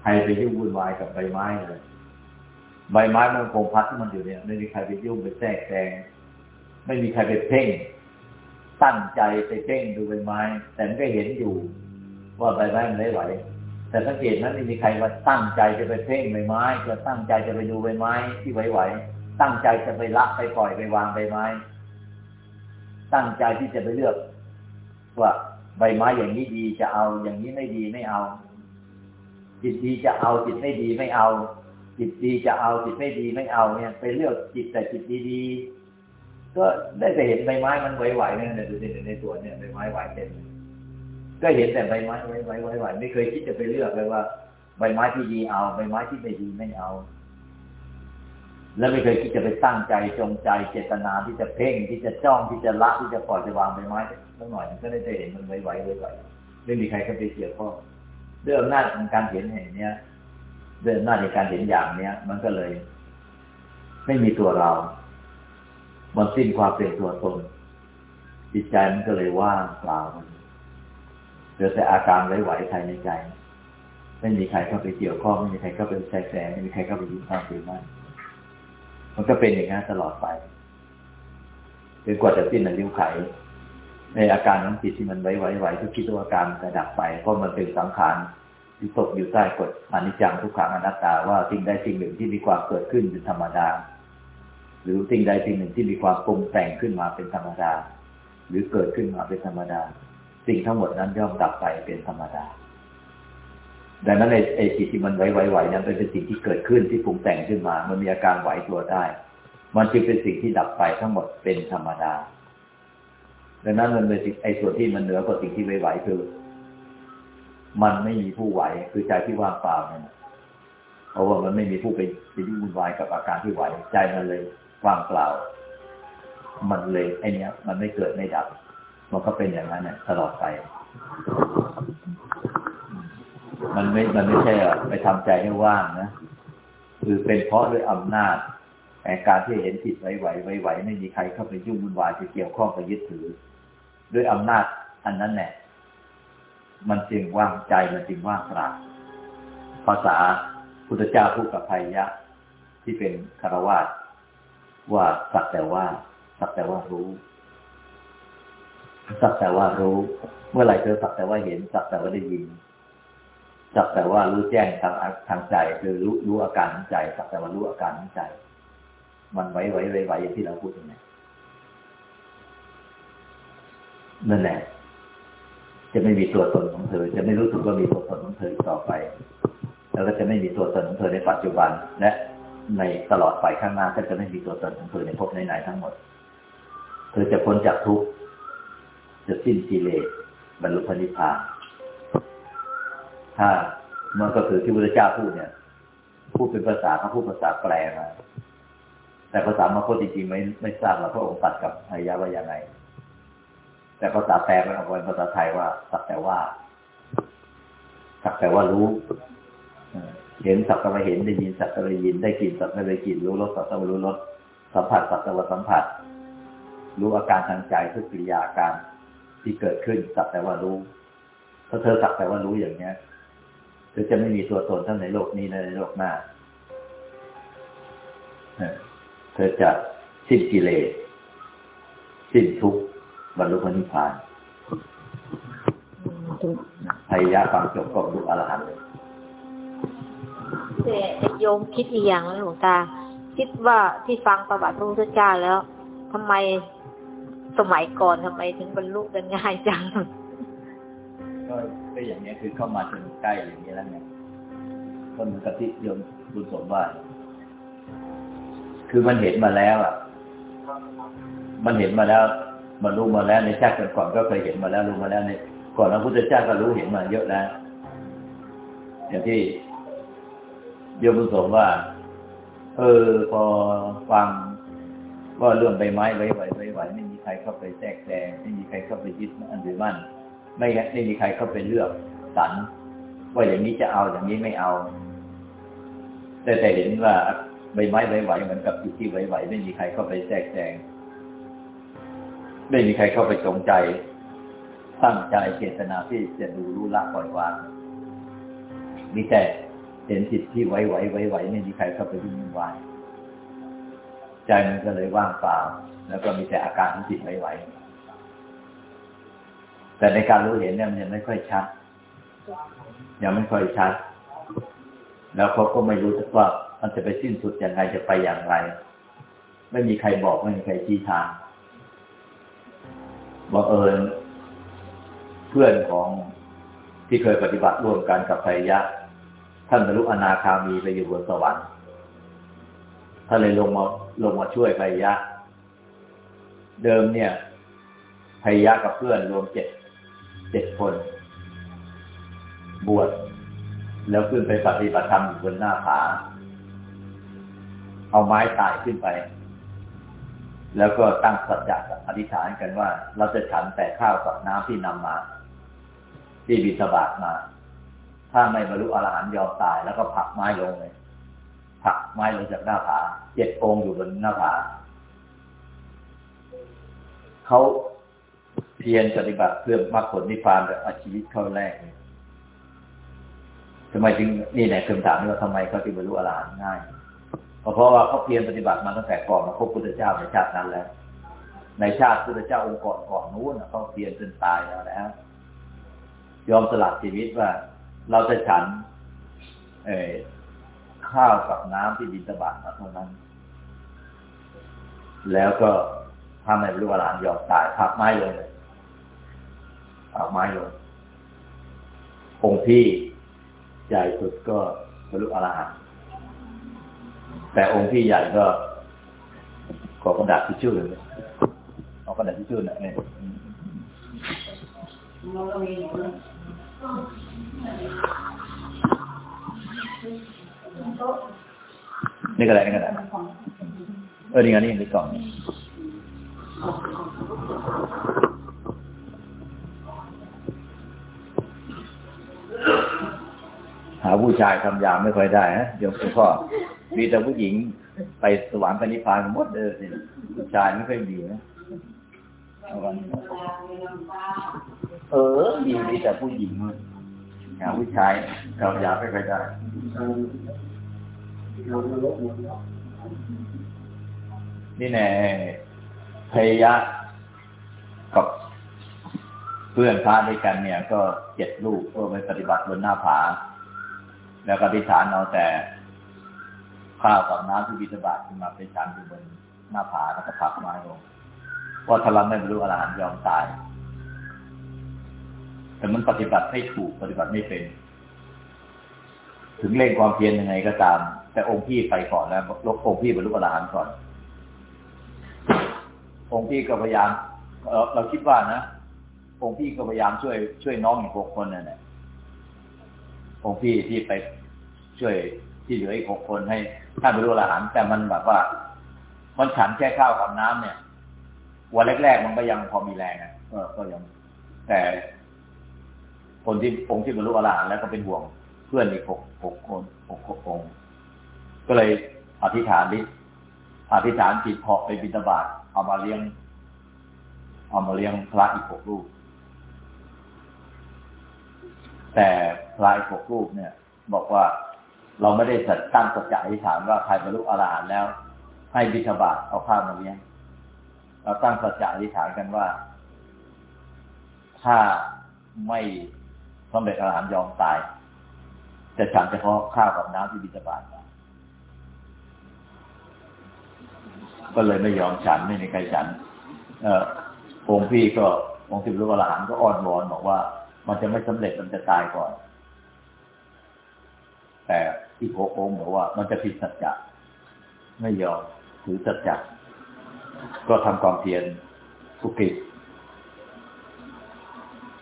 ใครไปยุ่งวุ่นวายกับใบไม้เลยใบไม้มันคงพัดที่มันอยู่เนี่ย ไม่มีใครไปยุ่งไปแทรกแซงไม่มีใครไปเพ่ง ตั้งใจไปเพ่งดูใบไม้ แต่มันก็เห็นอยู่ว่าใบไม้มันไหวไหว แต่สังเกตนั้นไม่มีใครว่าตั้งใจจะไปเพ่งใบไม้จะตั้งใจจะไปดูใบไม้ที่ไหวๆตั้งใจจะไปละไปปล่อยไปวางใบไม้ ตั้งใจที่จะไปเลือกว่า ใบไม้อย่างนี้ดีจะเอาอย่างนี้ไม่ดีไม่เอา จิตดีจะเอาจิตไม่ดีไม่เอา จิตดีจะเอาจิตไม่ดีไม่เอาเนี่ยไปเลือกจิตแต่จิตดีๆก็ได้แต่เห็นใบไม้มันไหวๆเนี่ยดูสิในสวนเนี่ยใบไม้ไหวเต็มก็เห็นแต่ใบไม้ไหวๆไหวๆไม่เคยคิดจะไปเลือกเลยว่า ใบไม้ที่ดีเอา ใบไม้ที่ไม่ดีไม่เอา แล้วไม่เคยคิดจะไปตั้งใจจงใจเจตนาที่จะเพ่งที่จะจ้องที่จะละที่จะปล่อยจะวางใบไม้สักหน่อยมันก็ได้เห็นมันไหวๆไหวๆไม่มีใครเข้าไปเกี่ยวข้องด้วยอำนาจของการเห็นแห่งเนี้ยด้วยอำนาจในการเห็นอย่างเนี้ย มันก็เลย ไม่มีตัวเรา มันสิ้นความเป็นตัวตนจิตใจมันก็เลยว่างเปล่ามันเหลือแต่อาการไหวๆภายในใจ ไม่มีใครเข้าไปเกี่ยวข้องไม่มีใครเข้าไปแทรกแซงไม่มีใครเข้าไปยุ่งข้ามไปมันมั มันก็เป็นอย่างนั้นตลอดไปจนกว่าจะสิ้นอายุไข ในอาการของจิตที่มันไหวๆๆก็คิดว่าอาการจะดับไป เพราะมันเป็นสังขารที่ตกอยู่ใต้กฎอนิจจังทุกขังอนัตตาว่าสิ่งใดสิ่งหนึ่งที่มีความเกิดขึ้นเป็นธรรมดา หรือสิ่งใดสิ่งหนึ่งที่มีความปรุงแต่งขึ้นมาเป็นธรรมดา หรือเกิดขึ้นมาเป็นธรรมดา สิ่งทั้งหมดนั้นย่อมดับไปเป็นธรรมดา ดังนั้นไอ้ไอ้จิตที่มันไหวๆนั้นเป็นสิ่งที่เกิดขึ้นที่ปรุงแต่งขึ้นมา มันมีอาการไหวตัวได้ มันจึงเป็นสิ่งที่ดับไปทั้งหมดเป็นธรรมดา ดังนั้นมันเป็นสิ่งไอ้ส่วนที่มันเหนือกว่าสิ่งที่ไหวๆคือ มันไม่มีผู้ไหวคือใจที่ว่างเปล่าเนี่ยเพราะว่ามันไม่มีผู้ไปไปยุ่งวุ่นวายกับอาการที่ไหว ใจมันเลยว่างเปล่า มันเลยไอ้นี้มันไม่เกิดไม่ดับ มันก็เป็นอย่างนั้นเนี่ยตลอดไป มันไม่ มันไม่ใช่ไปทำใจให้ว่างนะ คือเป็นเพราะด้วยอำนาจแห่งการที่เห็นจิตไหวๆไหวๆไม่มีใครเข้าไปยุ่งวุ่นวายจะเกี่ยวข้องกับยึดถือ ด้วยอำนาจอันนั้นแหละมันจึงว่างใจมันจึงว่างเปล่าภาษาพุทธเจ้าพูดกับภัยยะ ที่เป็นคารวาสว่าสักแต่ว่าสักแต่ว่ารู้สักแต่ว่ารู้ เมื่อไหร่เธอสักแต่ว่าเห็นสักแต่ว่าได้ยิน สักแต่ว่ารู้แจ้งทางทางใจคือรู้รู้อาการของใจสักแต่ว่ารู้อาการของใจ มันไหวไหวไหวไหวอย่างที่เราพูดตรงนี้นั่นแหละ จะไม่มีตัวตนของเธอ จะไม่รู้สึกว่ามีตัวตนของเธอต่อไป แล้วก็จะไม่มีตัวตนของเธอในปัจจุบัน และในตลอดไปข้างหน้าก็จะไม่มีตัวตนของเธอในภพไหนๆทั้งหมด เธอจะพ้นจากทุกข์จะสิ้นกิเลสบรรลุพระนิพพาน ถ้ามันก็คือที่พระเจ้าพูดเนี่ย พูดเป็นภาษาเขาพูดภาษาแปลมาแต่ภาษามาโคตจริงๆไม่ไม่ทราบว่าพระองค์ตัดกับอายะว่าอย่างไรแต่ภาษาแปลมันออกเป็นภาษาไทยว่าสักแต่ว่าสักแต่ว่ารู้เห็นสักแต่ว่าเห็นได้ยินสักแต่ว่าได้ยินได้กลิ่นสักแต่ว่าได้กลิ่นรู้รสสักแต่ว่ารู้รสสัมผัสสักแต่ว่าสัมผัส รู้อาการทางใจทุกกิริยาการที่เกิดขึ้นสักแต่ว่ารู้ถ้าเธอสักแต่ว่ารู้อย่างเนี้ย เธอจะไม่มีตัวตนทั้งในโลกนี้และในโลกหน้าเธอจะสิ้นกิเลสสิ้นทุกข์บรรลุพระนิพพานพยายาฟังจบก็บรรลุอรหันต์เลยแต่โยมคิดอีกอย่างนะหลวงตา คิดว่าที่ฟังประวัติพระพุทธเจ้าแล้วทำไมสมัยก่อนทำไมถึงบรรลุกันง่ายจัง ก็ก็อย่างนี้คือเข้ามาจนใกล้อย่างนี้แล้วไงก็เหมือนกับที่โยมบุญสมว่าคือมันเห็นมาแล้วอะ มันเห็นมาแล้ว มันรู้มาแล้วในชาติก่อนๆก็เคยเห็นมาแล้วรู้มาแล้วในก่อนพระพุทธเจ้าก็รู้เห็นมาเยอะแล้วอย่างที่โยมบุญสมว่า เออพอฟังก็เรื่องใบไม้ไว้ไหวไว้ไหวไม่มีใครเข้าไปแทรกแซงไม่มีใครเข้าไปยึดอันหรือมั่น ไม่ไม่มีใครเข้าไปเลือกสรรว่าอย่างนี้จะเอาอย่างนี้ไม่เอา แต่แต่เห็นว่าใบไม้ไหวๆเหมือนกับจิตที่ไหวๆไม่มีใครเข้าไปแทรกแซงไม่มีใครเข้าไปจงใจตั้งใจเจตนาที่จะดูรู้ละปล่อยวางมีแต่เห็นจิตที่ไหวๆไหวๆไม่มีใครเข้าไปยุ่งวุ่นวายใจมันก็เลยว่างเปล่า แล้วก็มีแต่อาการของจิตไหวๆ แต่ในการรู้เห็นเนี่ยมันยังไม่ค่อยชัด ยังไม่ค่อยชัด แล้วเขาก็ไม่รู้ว่ามันจะไปสิ้นสุดอย่างไรจะไปอย่างไร ไม่มีใครบอกไม่มีใครชี้ทางบังเอิญเพื่อนของที่เคยปฏิบัติร่วมกันกับไพยะ ท่านบรรลุอนาคามีไปอยู่บนสวรรค์ท่านเลยลงมาลงมาช่วยไพยะ เดิมเนี่ยไพยะกับเพื่อนรวมเจ็ด เจ็ดคน บวชแล้วขึ้นไปปฏิบัติธรรมอยู่บนหน้าผา เอาไม้ตายขึ้นไป แล้วก็ตั้งสัจจะอธิษฐานกันว่า เราจะฉันแต่ข้าวกับน้ำที่นำมา ที่บิณฑบาตมา ถ้าไม่บรรลุอรหันต์ยอมตายแล้วก็ผลักไม้ลงเลยผลักไม้ลงจากหน้าผา เจ็ดองค์อยู่บนหน้าผาเขา เพียรปฏิบัติเพื่อมรรคผลนิพพานแบบอาชีวิตเขาแรกเลยทำไมจึงนี่แหละคำถามว่าทำไมเขาถึงบรรลุอรหันต์ง่ายเพราะว่าเขาเพียรปฏิบัติมาตั้งแต่ก่อนมาพบพุทธเจ้าในชาตินั้นแล้ว ในชาติพุทธเจ้าองค์ก่อนก่อนนู้นเขาเพียรจนตายแล้วแล้วยอมสละชีวิตว่า เราจะฉัน เอข้าวกับน้ำที่บินตบาตมาเท่านั้น แล้วก็ถ้าไม่รู้ว่าหลานยอมตายพักไม้ลงเลย พักไม้ลงองค์พี่ใหญ่สุดก็บรรลุอรหันต์แต่องค์พี่ใหญ่ก็ขอกระดาษที่ชื่อเลยเอากระดาษที่ชื่อน่ะเนี่ยนี่ก็ได้นี่ก็ได้เออนี่ไงนี่ในกล่อง หาผู้ชายทำยามไม่ค่อยได้ฮะเดี๋ยวคุณพ่อมีแต่ผู้หญิงไปสวรรค์ไปนิพพานหมดเลยสิผู้ชายไม่ค่อยมีนะเออมีมีแต่ผู้หญิงหาผู้ชายทำยามไม่ค่อยได้นี่แน่พยายะกับ เพื่อนพระด้วยกันเนี่ย ก็เจ็ดลูกก็ไปปฏิบัติบนหน้าผา แล้วก็อธิษฐานเอาแต่ข้าวกับน้ำที่บิณฑบาตขึ้นมาเป็นชั้นอยู่บนหน้าผาแล้วก็ผักไม้ลงว่าถ้าเราไม่บรรลุอรหันต์ยอมตาย แต่มันปฏิบัติไม่ถูกปฏิบัติไม่เป็น ถึงเล่งความเพียรยังไงก็ตาม แต่องค์พี่ไปก่อนแล้วลบองค์พี่บรรลุอรหันต์ก่อน องค์พี่ก็พยายามเราคิดว่านะ องค์พี่ก็พยายามช่วยช่วยน้องอีกหกคนนั่นแหละองค์พี่ที่ไปช่วยที่เหลืออีกหกคนให้ท่านบรรลุอรหันต์แต่มันแบบว่า มันฉันแค่ข้าวกับน้ำเนี่ยวันแรก ๆ มันก็ยังพอมีแรงอะก็ก็ยัง แต่ คนที่องค์ที่บรรลุอรหันต์แล้วก็เป็นห่วงเพื่อนอีกหกหกคนหกหกองค์ก็เลยอธิษฐานดิอธิษฐานจิตพอไปบิณฑบาตเอามาเลี้ยงเอามาเลี้ยงพระอีกหกรูป แต่พระอีกหกรูปเนี่ย บอกว่าเราไม่ได้จัดตั้งสัจจะอธิษฐานว่าใครบรรลุอรหันต์แล้ว ให้บิณฑบาตเอาข้าวมาเลี้ยงเราตั้งสัจจะอธิษฐานกันว่า ถ้าไม่สำเร็จอรหันต์ยอมตาย จะฉันเฉพาะข้าวกับน้ำที่บิณฑบาตก็เลยไม่ยอมฉันไม่มีใครฉัน เออองค์พี่ก็องค์ที่รู้อรหันต์ก็อ้อนวอนบอกว่า มันจะไม่สำเร็จมันจะตายก่อน แต่ที่โคองค์บอกว่า มันจะผิดสัจจะไม่ยอมถือสัจจะก็ทำความเพียรทุกิจ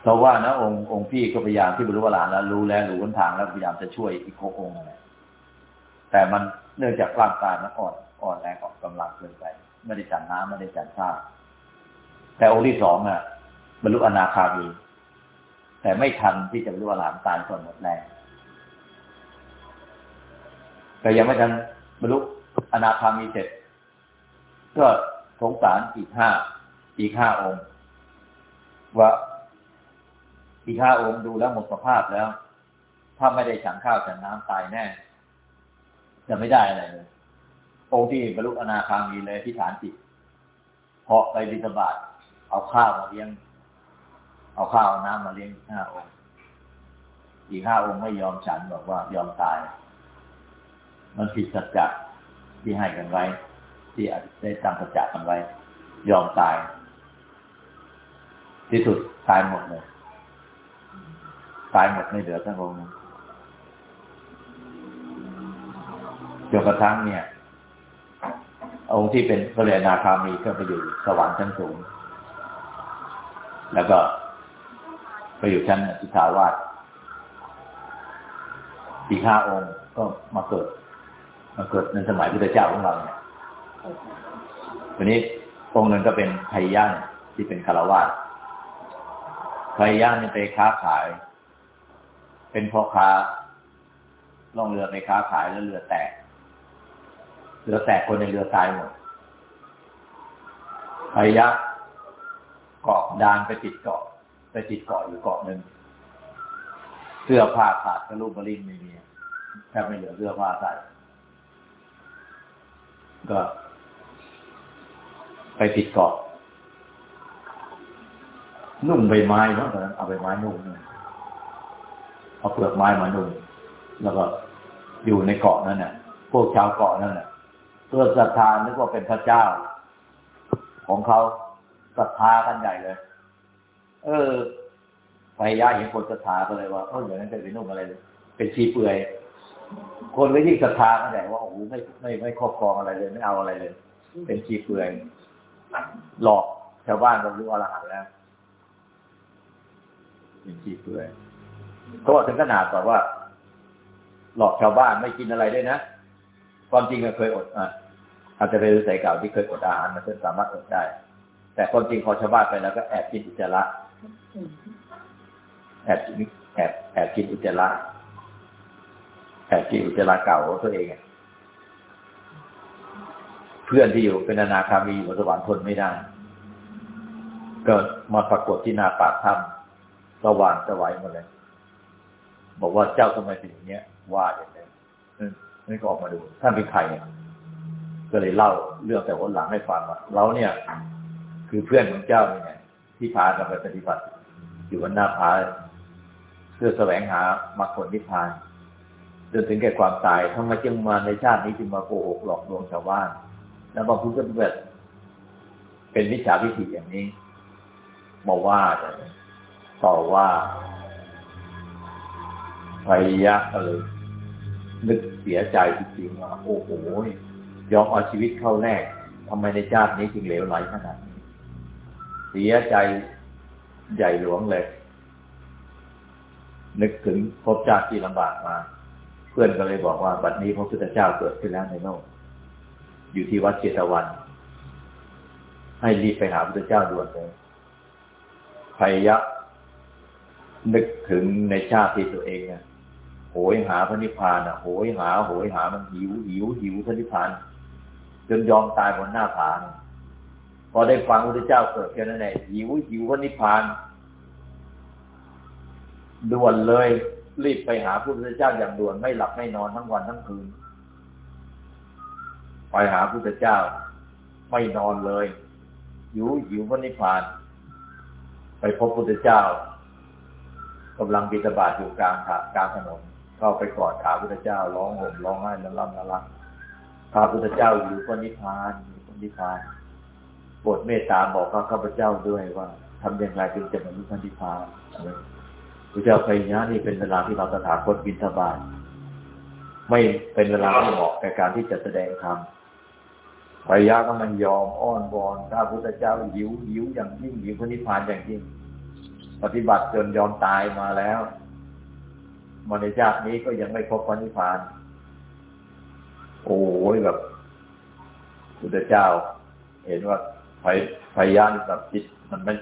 เราว่านะองค์องค์พี่ก็พยายามที่บรรลุวลานแล้วรู้แล้วรู้วันทางแล้วพยายามจะช่วยอีกหกองค์แต่มันเนื่องจากร่างกายมันอ่อนอ่อนแรงอ่อนกำลังเกินไปไม่ได้จัดน้ำไม่ได้จัดข้าแต่องค์ที่สองอะบรรลุอนาคามี แต่ไม่ทันที่จะรรลุอรหันต์ตายก่อนหมดแรงแต่ยังไม่ทันบรรลุอนาคามีเสร็จ ก็สงสารอีกห้าอีกห้าองค์ ว่าอีกห้าองค์ดูแล้วหมดสภาพแล้ว ถ้าไม่ได้ฉันข้าวฉันน้ำตายแน่ จะไม่ได้อะไรเลยองค์ที่บรรลุอนาคามีเลยที่ฐานจิตเพาะไปบิณฑบาตเอาข้าวมาเลี้ยง เอาข้าวเอาน้ำมาเลี้ยงห้าองค์ อีกห้าองค์ไม่ยอมฉันบอกว่ายอมตาย มันผิดสัจจะที่ให้กันไว้ ที่ได้ตั้งสัจจะกันไว้ ยอมตาย ที่สุดตายหมดเลยตายหมดไม่เหลือทั้งองค์จนกระทั่งเนี่ย องค์ที่เป็นพระเรนาคามีก็ไปอยู่สวรรค์ชั้นสูง แล้วก็ ไปอยู่ชั้นสุทาวาสอีกห้าองค์ก็มาเกิด มาเกิดในสมัยพุทธเจ้าของเราเนี่ยวันนี้องค์หนึ่งก็เป็นไทย่างที่เป็นคารวาสไทย่างนี่ไปค้าขาย เป็นพ่อค้าล่องเรือไปค้าขายแล้วเรือแตก เรือแตกคนในเรือตายหมดไทยยักษ์เกาะดานไปติดเกาะ ไปติดเกาะอยู่เกาะหนึ่งเสื้อผ้าขาดกระลูกกระลิ่งไม่มีแทบไม่เหลือเสื้อผ้าใส่ก็ ไปติดเกาะนุ่งใบไม้เนาะตอนนั้นเอาใบไม้นุ่งเอาเปลือกไม้มานุ่งแล้วก็อยู่ในเกาะนั่นน่ะ พวกชาวเกาะนั่นน่ะตัวศรัทธานึกว่าเป็นพระเจ้า ของเขาศรัทธากันใหญ่เลย เออพยาเห็นคนศรัทธาก็เลยว่าเอออย่างนั้นจะไปนุ่งอะไร เป็นชีเปลือย คนก็ยิ่งศรัทธากันใหญ่ว่าโอ้โหไม่ไม่ไม่ครอบครองอะไรเลย ไม่เอาอะไรเลย เป็นชีเปลือย หลอกชาวบ้านก็รู้อรหันต์แล้วเป็นชีเปลือยก็ถึงขนาดแบบว่า หลอกชาวบ้านไม่กินอะไรด้วยนะความจริงเคยอดอะอาจจะเป็นใส่เก่าที่เคยอดอาหารมันจะสามารถอดได้ แต่ความจริงพอชาวบ้านไปแล้วก็แอบกินอุจจาระ แอบกินแอบแอบกินอุจจาระแอบกินอุจจาระเก่าของตัวเองเพื่อนที่อยู่เป็นอนาคามีอยู่สวรรค์ทนไม่ได้ก็มาปรากฏที่หน้าปากถ้ำสว่างสวัยหมดเลย บอกว่าเจ้าทำไมถึงอย่างเนี้ย ว่าอย่างนี้นี่ก็ออกมาดูท่านเป็นใครเนี่ยก็เลยเล่าเรื่องแต่วันหลังให้ฟังว่าเราเนี่ย คือเพื่อนของเจ้าเนี่ย ที่พากันไปปฏิบัติ อยู่บนหน้าผาเพื่อแสวงหามรรคผลนิพพานจนถึงแก่ความตายทำไมจึงมาในชาตินี้จึงมาโกหกหลอกลวงชาวบ้าน แล้วบางคนก็แบบเป็นวิชาวิธีอย่างนี้มาว่าต่อว่าพยะก็เลยนึกเสียใจจริงๆว่าโอ้โหยอมเอาชีวิตเข้าแลกทำไมในชาตินี้จึงเหลวไหลขนาดนี้ เสียใจใหญ่หลวงเลย นึกถึงภพชาติที่ลำบากมา เพื่อนก็เลยบอกว่า บัดนี้พระพุทธเจ้าเกิดขึ้นแล้วในโลกอยู่ที่วัดเจตวัน ให้รีบไปหาพระพุทธเจ้าด่วนเลยพยะนึกถึงในชาติที่ตัวเองเนี่ยโหยหาพระนิพพานอะโหยหา โหยหามันหิวหิวหิวพระนิพพานจนยอมตายบนหน้าผาน พอได้ฟังพระเจ้าเกิดแค่นั้นเองหิวหิวพระนิพพาน ด่วนเลย รีบไปหาพระพุทธเจ้าอย่างด่วนไม่หลับไม่นอนทั้งวันทั้งคืนไปหาพระพุทธเจ้า ไม่นอนเลยหิวหิวพระนิพพาน ไปพบพระพุทธเจ้ากำลังบิณฑบาตอยู่กลางกลางถนนเข้าไปกอดขาพระพุทธเจ้า ร้องห่มร้องไห้ละล่ำละลักข้าพุทธเจ้าอยู่พระนิพพานอยู่พระนิพพาน โปรดเมตตาบอกข้าพเจ้าด้วยว่าทำอย่างไรจึงจะบรรลุพระนิพพานพระเจ้าพญานี่เป็นเวลาที่เราตถาคตบิณฑบาตไม่เป็นเวลาที่เหมาะแก่การที่จะแสดงธรรมพยาก็มันยอมอ้อนวอนถ้าพุทธเจ้าหิวหิวอย่างยิ่งหิวพระนิพพานอย่างยิ่ง ปฏิบัติจนยอมตายมาแล้วมาในชาตินี้ก็ยังไม่พบพระนิพพาน โอ้ยแบบพุทธเจ้า เห็นว่า พยพยานแบบจิตมันไมัน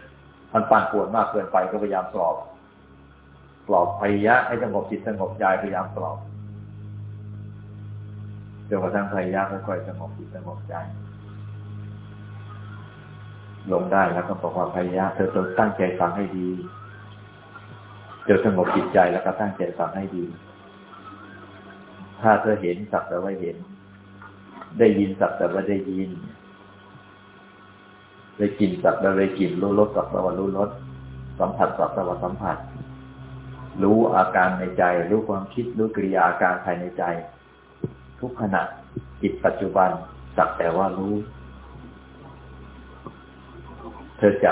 มันปั่นปวนมากเกินไปก็พยายามปลอบปลอบพยะให้สงบจิตสงบใจพยายามปลอบจนกระทั่งพยะค่อยๆสงบจิตสงบใจ ลงได้แล้วก็บอกว่าพยะเธอต้องตั้งใจฟังให้ดีเธอสงบจิตใจแล้วก็ตั้งใจฟังให้ดี ถ้าเธอเห็นสักแต่ว่าเห็น ได้ยินสักแต่ว่าได้ยิน ได้กลิ่นสักได้กลิ่นรู้รสสักแต่ว่ารู้รสสัมผัสสักแต่ว่าสัมผัส รู้อาการในใจ รู้ความคิดรู้กิริยาอาการภายในใจ ทุกขณะจิตปัจจุบันสักแต่ว่ารู้ เธอจะ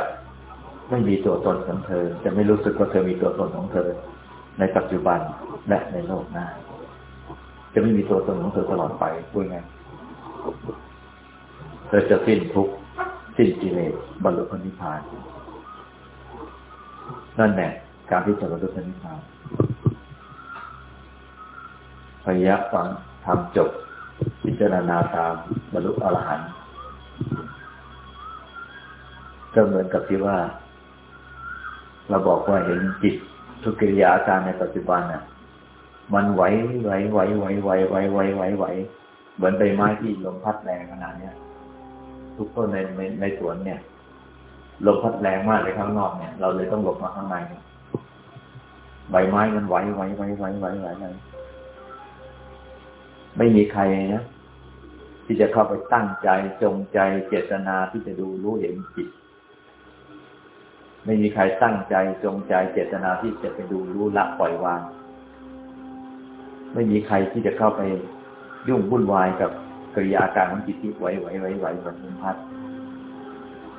ไม่มีตัวตนของเธอ จะไม่รู้สึกว่าเธอมีตัวตนของเธอ ในปัจจุบันและในโลกหน้า จะไม่มีตัวตนของเธอตลอดไปพูดไงเธอจะสิ้นทุกข์ สิ้นกิเลสบรรลุพระนิพพาน นั่นแหละการที่จะบรรลุพระนิพพานพยายามฟังทำจบ พิจารณาตามบรรลุอรหันต์ก็เหมือนกับที่ว่า เราบอกว่าเห็นจิตทุกกิริยาอาการในปัจจุบันน่ะ มันไหวไหวไหวไหวไหวไหวไหวไหวไหวเหมือนใบไม้ที่ลมพัดแรงขนาดเนี้ย ทุกต้นในในในสวนเนี่ยลมพัดแรงมากเลยข้างนอกเนี่ย เราเลยต้องหลบมาข้างในใบไม้มันไหวไหวไหวไหวไหวไหวไหวไม่มีใครนะที่จะเข้าไปตั้งใจจงใจเจตนาที่จะดูรู้เห็นจิต ไม่มีใครตั้งใจจงใจเจตนาที่จะไปดูรู้ละปล่อยวาง ไม่มีใครที่จะเข้าไปยุ่งวุ่นวายกับ กิริยาการของจิตที่ไหวไหวไหวไหวเหมือนลมพัด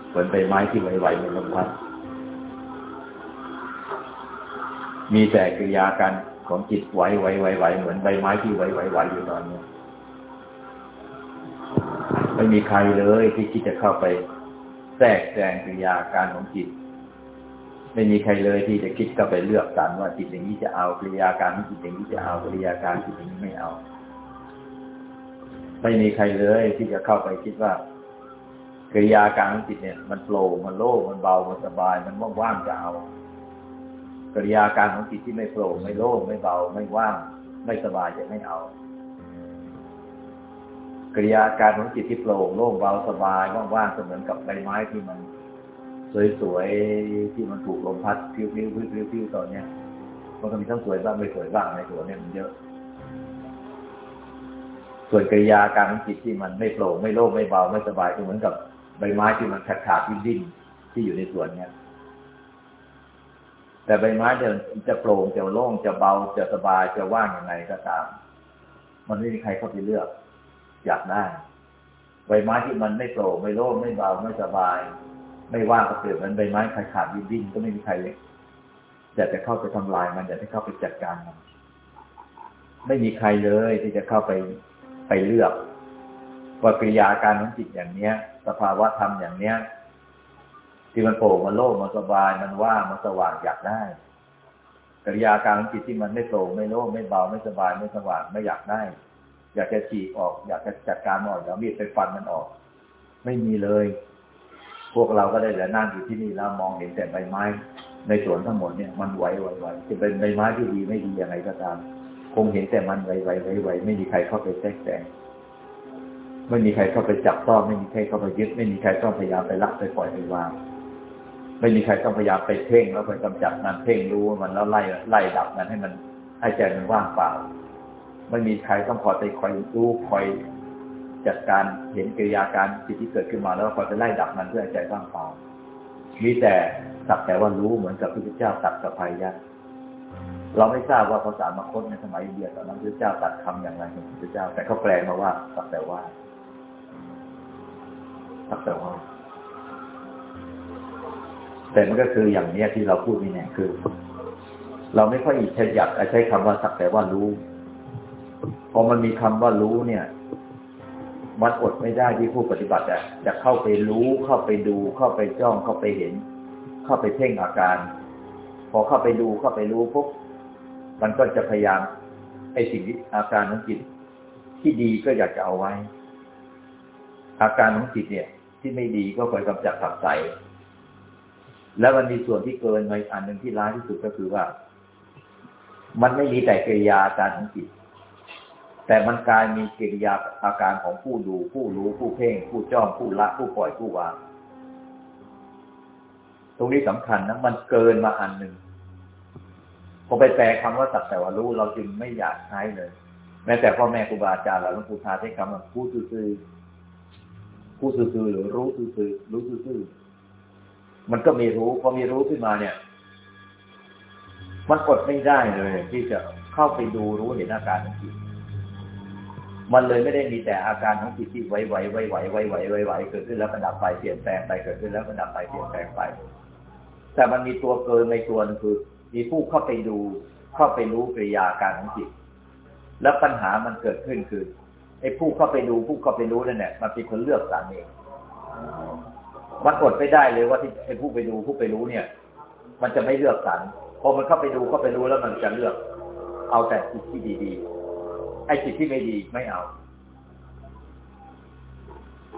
เหมือนใบไม้ที่ไหวไหวเหมือนลมพัดมีแต่กิริยาการของจิตไหวไหวไหวไหวเหมือนใบไม้ที่ไหวไหวไหวอยู่ตอนนี้ไม่มีใครเลยที่คิดจะเข้าไปแทรกแซงกิริยาการของจิต ไม่มีใครเลยที่จะคิดเข้าไปเลือกสรรว่าจิตอย่างนี้จะเอากิริยาการของจิตอย่างนี้จะเอากิริยาการจิตอย่างนี้ไม่เอา ไม่มีใครเลยที่จะเข้าไปคิดว่ากิริยาการของจิตเนี่ย มันโปร่งมันโล่งมันเบามันสบาย มันว่างๆจะเอากิริยาการของจิตที่ไม่โปร่งไม่โล่งไม่เบา ไม่ว่าง ไม่สบายจะไม่เอากิริยาการของจิตที่โปร่งโล่งเบาสบายว่างๆเสมือนกับใบไม้ที่มัน สวยๆที่มันถูกลมพัดพิ้วๆพิ้วๆตอนเนี้ยมันก็มีทั้งสวยบ้างไม่สวยบ้างในตัวเนี่ยมันเยอะ ส่วนกริยาการของจิตที่มันไม่โปร่งไม่โล่งไม่เบาไม่สบายก็เหมือนกับใบไม้ที่มันขาดขาดดิ้นที่อยู่ในสวนเนี่ยแต่ใบไม้จะจะโปร่งจะโล่งจะเบาจะสบายจะว่างยังไงก็ตาม มันไม่มีใครเข้าไปเลือก อยากได้ใบไม้ที่มันไม่โปร่งไม่โล่งไม่เบาไม่สบาย ไม่ว่างก็เกิดมันใบไม้ขาดขาดดิ้นดิ้นก็ไม่มีใครเลยอยากจะเข้าไปทำลายมันอยากจะเข้าไปจัดการมันไม่มีใครเลยที่จะเข้าไป ไปเลือกว่ากิริยาการของจิตอย่างเนี้ย สภาวะธรรมอย่างเนี้ย ที่มันโปร่งมันโล่งมันสบายมันว่างมันสว่างอยากได้กิริยาการของจิตที่มันไม่โปร่งไม่โล่งไม่เบาไม่สบายไม่สว่างไม่อยากได้ อยากจะฉีกออก อยากจะจัดการมันออกอยากมีดไปฟันมันออก ไม่มีเลย พวกเราก็ได้แต่นั่งอยู่ที่นี่แล้วมองเห็นแต่ใบไม้ ในสวนทั้งหมดเนี่ยมันไหวไหวไหวจะเป็นใบไม้ที่ดีไม่ดียังไงก็ตาม งเห็นแต่มันไหวไวไหวไวไม่มีใครเข้าไปแทรกแซงไม่มีใครเข้าไปจับต้อง ไม่มีใครเข้าไปยึด ไม่มีใครต้องพยายามไปละไปปล่อยไปวาง ไม่มีใครต้องพยายามไปเพ่งแล้วไปกำจัดมันเพ่งรู้มันแล้วไล่ไล่ดับมันให้มันให้ใจมันว่างเปล่า ไม่มีใครต้องคอยไปคอยรู้คอยจัดการเห็นกิริยาการจิตที่เกิดขึ้นมาแล้วคอยไปไล่ดับมันเพื่อให้ใจว่างเปล่ามีแต่สักแต่ว่ารู้เหมือนกับพระพุทธเจ้าตัดกับภัยยะ เราไม่ทราบว่าภาษามคตในสมัยอินเดียตอนนั้นพระเจ้าตัดคำอย่างไรของพระเจ้า แต่เขาแปลมาว่าสักแต่ว่าสักแต่ว่า แต่มันก็คืออย่างเนี้ยที่เราพูดนี่เนี่ยคือ เราไม่ค่อยใช้หยักใช้คำว่าสักแต่ว่ารู้พอมันมีคำว่ารู้เนี่ยมันอดไม่ได้ที่ผู้ปฏิบัติอะจะเข้าไปรู้เข้าไปดูเข้าไปจ้องเข้าไปเห็น เข้าไปเพ่งอาการ พอเข้าไปดูเข้าไปรู้ปุ๊บ มันก็จะพยายามไอ้สิ่งที่อาการของจิต ที่ดีก็อยากจะเอาไว้ อาการของจิตเนี่ย ที่ไม่ดีก็คอยกำจัดขับใสแล้วมันมีส่วนที่เกินมาอีกอันหนึ่งที่ร้ายที่สุดก็คือว่า มันไม่มีแต่กิริยาอาการของจิต แต่มันกลายมีกิริยาอาการของผู้ดู ผู้รู้ผู้เพ่ง ผู้จ้องผู้ละ ผู้ปล่อยผู้วางตรงนี้สำคัญนะมันเกินมาอันหนึ่ง พอไปแปลคำว่าสักแต่ว่ารู้เราจึงไม่อยากใช้เลย แม้แต่พ่อแม่ครูบาอาจารย์เราหลวงปู่ทาใช้คำว่าผู้ซื่อผู้ซื่อหรือรู้ซื่อรู้ซื่อมันก็มีรู้พอมีรู้ขึ้นมาเนี่ย มันกดไม่ได้เลย ที่จะเข้าไปดูรู้เห็นอาการของจิตมันเลยไม่ได้มีแต่อาการของจิตที่ไหวไหวไหวไหวไหวไหวไหวไหวเกิดขึ้นแล้วก็ดับไปเปลี่ยนแปลงไปเกิดขึ้นแล้วก็ดับไปเปลี่ยนแปลงไป แต่มันมีตัวเกินในตัวนึงคือ มีผู้เข้าไปดู เข้าไปรู้กริยาการของจิต แล้วปัญหามันเกิดขึ้นคือไอ้ผู้เข้าไปดูผู้เข้าไปรู้นั่นแหละมันเป็นคนเลือกสารเองมันอดไม่ได้เลยว่าที่ไอ้ผู้ไปดูผู้ไปรู้เนี่ย มันจะไม่เลือกสรรพอมันเข้าไปดูเข้าไปรู้แล้วมันจะเลือก เอาแต่จิตที่ดีๆไอ้จิตที่ไม่ดีไม่เอา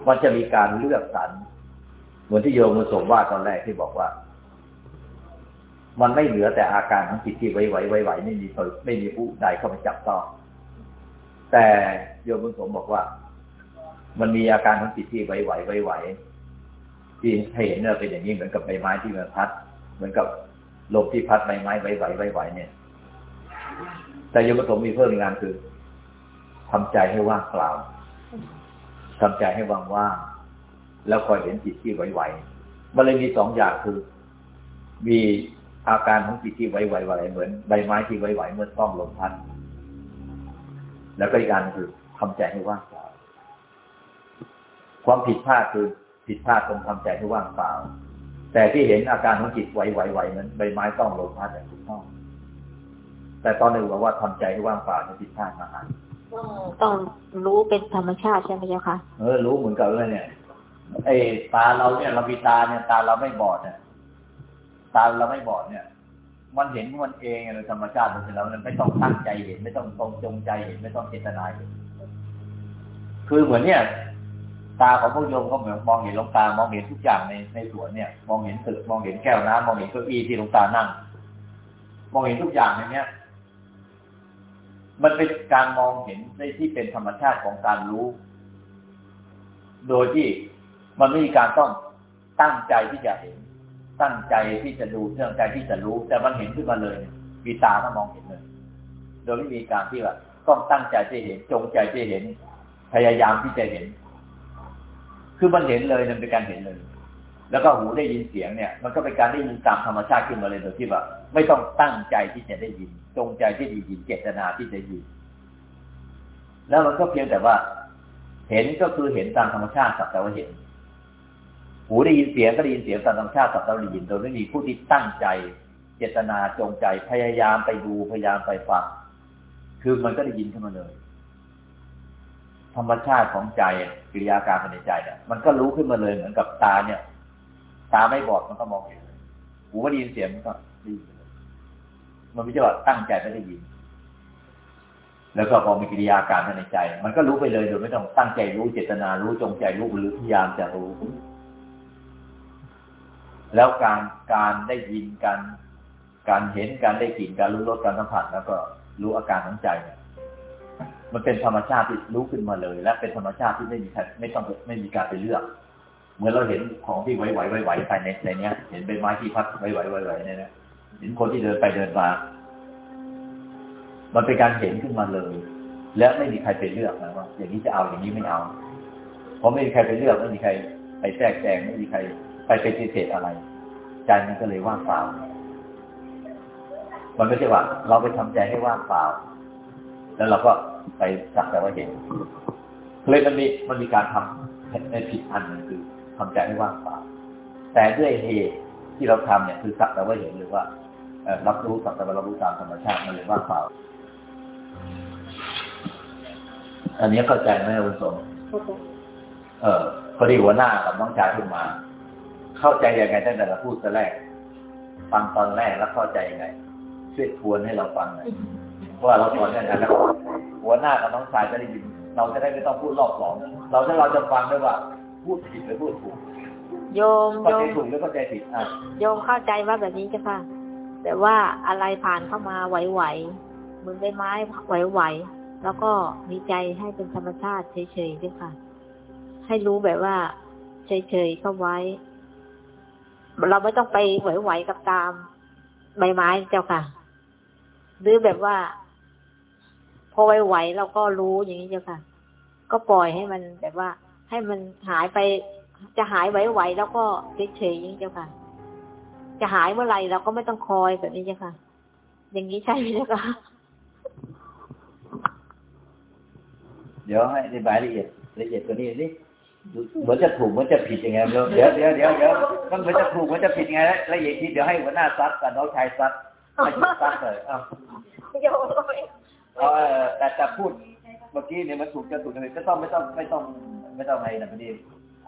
มันจะมีการเลือกสรรเหมือนที่โยมมุสมว่าตอนแรกที่บอกว่า มันไม่เหลือแต่อาการของจิตที่ไหวไหวไหวไหวไม่มีไม่มีผู้ใดเข้าไปจับต้องแต่โยมมุสมบอกว่า มันมีอาการของจิตที่ไหวไหวไหวไหวที่ให้เห็นเนี่ยเป็นอย่างนี้เหมือนกับใบไม้ที่มันพัด เหมือนกับลมที่พัดใบไม้ไหวไหวไหวไหวเนี่ย แต่โยมปฐมมีเพิ่มงานคือทำใจให้ว่างเปล่าทำใจให้ว่างว่างแล้วคอยเห็นจิตที่ไหวไหวมันเลยมีสองอย่างคือ มี อาการของจิตที่ไหวไหวไหวเหมือนใบไม้ที่ไหวไหวเมื่อต้องลมพัดแล้วก็อีกการคือทำใจให้ว่างเปล่า ความผิดพลาดคือผิดพลาดตรงทำใจให้ว่างเปล่า แต่ที่เห็นอาการของจิตไหวๆๆนั้นใบไม้ต้องลมพัดแต่ถูกต้องแต่ตอนหนึ่งบอกว่าทำใจให้ว่างเปล่าจะผิดพลาดมาหาต้องต้องรู้เป็นธรรมชาติใช่ไหมเจ้าคะเออรู้เหมือนกันเลยเนี่ยไอ้ตาเราเนี่ยเรามีตาเนี่ยตาเราไม่บอดเนี่ย ตาเราไม่บอดเนี่ย มันเห็นมันเองโดยธรรมชาติของเราไม่ต้องตั้งใจเห็น ไม่ต้องตรงจงใจเห็นไม่ต้องเจตนาเห็นคือเหมือนเนี่ย ตาของพวกโยมก็เหมือนมองเห็นลงตามองเห็นทุกอย่างในในสวนเนี่ย มองเห็นตึกมองเห็นแก้วน้ำมองเห็นเก้าอี้ที่ลงตานั่ง มองเห็นทุกอย่างในเนี้ยมันเป็นการมองเห็นในที่เป็นธรรมชาติของการรู้ โดยที่มันไม่มีการต้องตั้งใจที่จะเห็น ตั้งใจที่จะดูตั้งใจที่จะรู้ แต่มันเห็นขึ้นมาเลยมีตาถ้ามองเห็นเลยโดยไม่มีการที่ว่าต้องตั้งใจที่เห็น จงใจที่เห็น พยายามที่จะเห็น คือมันเห็นเลยมันเป็นการเห็นเลย แล้วก็หูได้ยินเสียงเนี่ย มันก็เป็นการได้ยินตามธรรมชาติขึ้นมาเลยโดยที่แบบไม่ต้องตั้งใจที่จะได้ยิน จงใจที่จะยินเจตนาที่จะยิน แล้วมันก็เพียงแต่ว่า เห็นก็คือเห็นตามธรรมชาติสักแต่ว่าเห็น หูได้ยินเสียงก็ได้ยินเสียงตามธรรมชาติสักแต่ว่าได้ยินโดยไม่มีผู้ที่ตั้งใจ เจตนาจงใจพยายามไปดูพยายามไปฟังคือมันก็ได้ยินขึ้นมาเลย ธรรมชาติของใจกิริยาการภายในใจเนี่ยมันก็รู้ขึ้นมาเลยเหมือนกับตาเนี่ย ตาไม่บอดมันก็มองเห็นหูก็ได้ยินเสียงมันก็ดีมันไม่ใช่ว่าตั้งใจไม่ได้ยิน แล้วก็พอมีกิริยาการภายในใจ มันก็รู้ไปเลยโดยไม่ต้องตั้งใจรู้เจตนารู้จงใจรู้หรือพยายามจะรู้ แล้วการการได้ยินการการเห็นการได้กลิ่นการรู้รสการสัมผัสแล้วก็รู้อาการของใจเนี่ยมันเป็นธรรมชาติที่รู้ขึ้นมาเลย และเป็นธรรมชาติที่ไม่มีใครไม่ต้องไม่มีการไปเลือกเหมือนเราเห็นของที่ไหวไหวไหวไหวไปในในนี้ย เห็นใบไม้ที่พัดไหวไหวไหวไหวเนี่ยนะเห็นคนที่เดินไปเดินมา มันเป็นการเห็นขึ้นมาเลย และไม่มีใครไปเลือกนะว่าอย่างนี้จะเอาอย่างนี้ไม่เอา เพราะไม่มีใครไปเลือกไม่มีใครไปแทรกแซงไม่มีใคร ไปเป็นเศษอะไร ใจมันก็เลยว่างเปล่า มันไม่ใช่ว่า เราไปทำใจให้ว่างเปล่า แล้วเราก็ไปสักแต่ว่าเห็นเลยมันมีมันมีการทำในผิดอันนึงคือทำใจให้ว่างเปล่า แต่ด้วยเหตุที่เราทำเนี่ยคือสักแต่ว่าเห็นหรือว่ารับรู้สักแต่ว่ารับรู้ตามธรรมชาติมันเลยว่างเปล่า อันนี้เข้าใจไหมคุณสมเออพอดีหัวหน้ากับน้องชายขึ้นมา เข้าใจยังไงตั้งแต่เราพูดตอนแรก ฟังตอนแรกแล้วเข้าใจยังไงช่วยทวนให้เราฟังหน่อยว่าเราสอนยังไงแล้วหัวหน้ากับน้องชายจะได้ยิน เราจะได้ไม่ต้องพูดรอบสองเราถ้าเราจะฟังด้วยว่า พูดผิดหรือพูดถูกโยมเข้าโยใจมถูกหรือเข้าใจผิดอะโยมเข้าใจว่าแบบนี้เจ้าค่ะแต่ว่าอะไรผ่านเข้ามาไหวๆเหมือนใบไม้ไหวๆแล้วก็มีใจให้เป็นธรรมชาติเฉยๆเจ้าค่ะ ให้รู้แบบว่า เฉยๆเข้าไว้ เราไม่ต้องไปไหวๆกับตามใบไม้เจ้าค่ะ หรือแบบว่า พอไหวๆเราก็รู้อย่างนี้เจ้าค่ะ ก็ปล่อยให้มันแบบว่า ให้มันหายไป จะหายไหวๆแล้วก็เฉยๆอย่างนี้เจ้าค่ะ จะหายเมื่อไหร่เราก็ไม่ต้องคอยแบบนี้เจ้าค่ะ อย่างนี้ใช่ไหมเจ้าค่ะเดี๋ยวให้อธิบายละเอียดละเอียดกว่านี้สิ เหมือนจะถูกเหมือนจะผิดยังไงเดี๋ยวเดี๋ยวเดี๋ยวเดี๋ยวเดี๋ยวมันเหมือนจะถูกเหมือนจะผิดยังไงละเอียดทีเดี๋ยวให้หัวหน้าซัดกับน้องชายซัดให้ชุดซัดเลยเอาโยมเอาเออแต่แต่พูดเมื่อกี้เนี่ยมันถูกจะถูกจะผิดก็ต้องไม่ต้องไม่ต้องไม่ต้องอะไรนะพอดี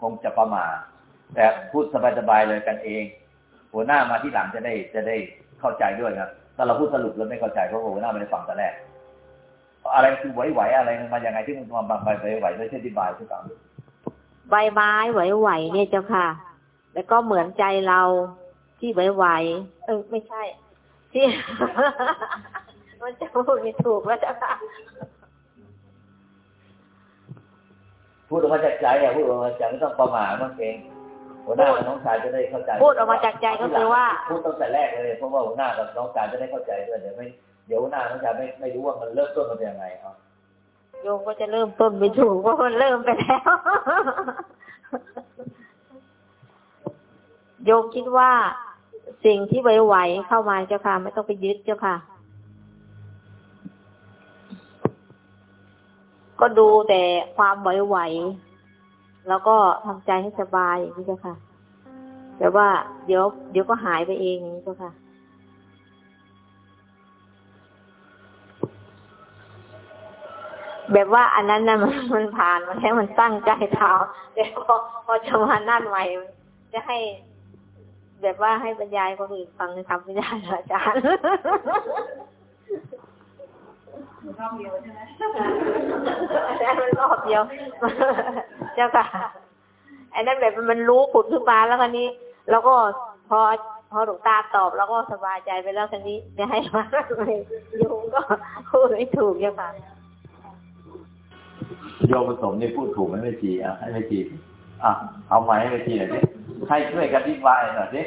คงจะประมาทแต่พูดสบายๆเลยกันเอง หัวหน้ามาที่หลังจะได้จะได้เข้าใจด้วยครับถ้าเราพูดสรุปแล้วไม่เข้าใจเพราะหัวหน้าไม่ได้ฟังแต่แรกอะไรคือไหวๆอะไรมันมาอย่างไงที่มันมาบางใบไหวๆไม่ใช่อธิบายใช่ไหม ใบไม้ไหวๆเนี่ยเจ้าค่ะ แล้วก็เหมือนใจเราที่ไหวๆเออไม่ใช่ ที่มันจะพูดไม่ถูกแล้วเจ้าค่ะพูดออกมาจากใจอะพูดออกมาจากไม่ต้องประมาทมันเองหัวหน้ากับน้องชายจะได้เข้าใจ พูดออกมาจากใจก็คือว่า พูดตั้งแต่แรกเลยเพราะว่าหัวหน้ากับน้องชายจะได้เข้าใจด้วยเดี๋ยวไม่เดี๋ยวหัวหน้าน้องชายไม่ไม่รู้ว่ามันเริ่มต้นมันเป็นยังไงเอา โยมก็จะเริ่มต้นไม่ถูกเพราะมันเริ่มไปแล้ว โยมคิดว่าสิ่งที่ไหวๆเข้ามาเจ้าค่ะ ไม่ต้องไปยึดเจ้าค่ะ ก็ดูแต่ความไหวๆแล้วก็ทำใจให้สบายอย่างนี้เจ้าค่ะ แต่ว่าเดี๋ยวเดี๋ยวก็หายไปเองอย่างนี้เจ้าค่ะ แบบว่าอันนั้นนะมันมันผ่านมาแล้วมันตั้งใจทำแต่พอพอจะมานั่นใหม่จะให้ แบบว่าให้บรรยายคนอื่นฟังทำไม่ได้เหรออาจารย์รอบเดียวใช่ไหมอาจารย์มันรอบเดียว เจ้าค่ะไอ้นั่นแบบมันรู้ผุดขึ้นมาแล้วคันนี้ แล้วก็พอพอหลวงตาตอบแล้วก็สบายใจไปแล้วคันนี้จะให้มาเลยโยมก็พูดไม่ถูกเจ้าค่ะ โยมผสมนี่พูดถูกไหมไม่จีอะให้ไม่จีอะเอาไม้ให้ไม่จีหน่อยสิให้ช่วยกันอธิบายหน่อยสิ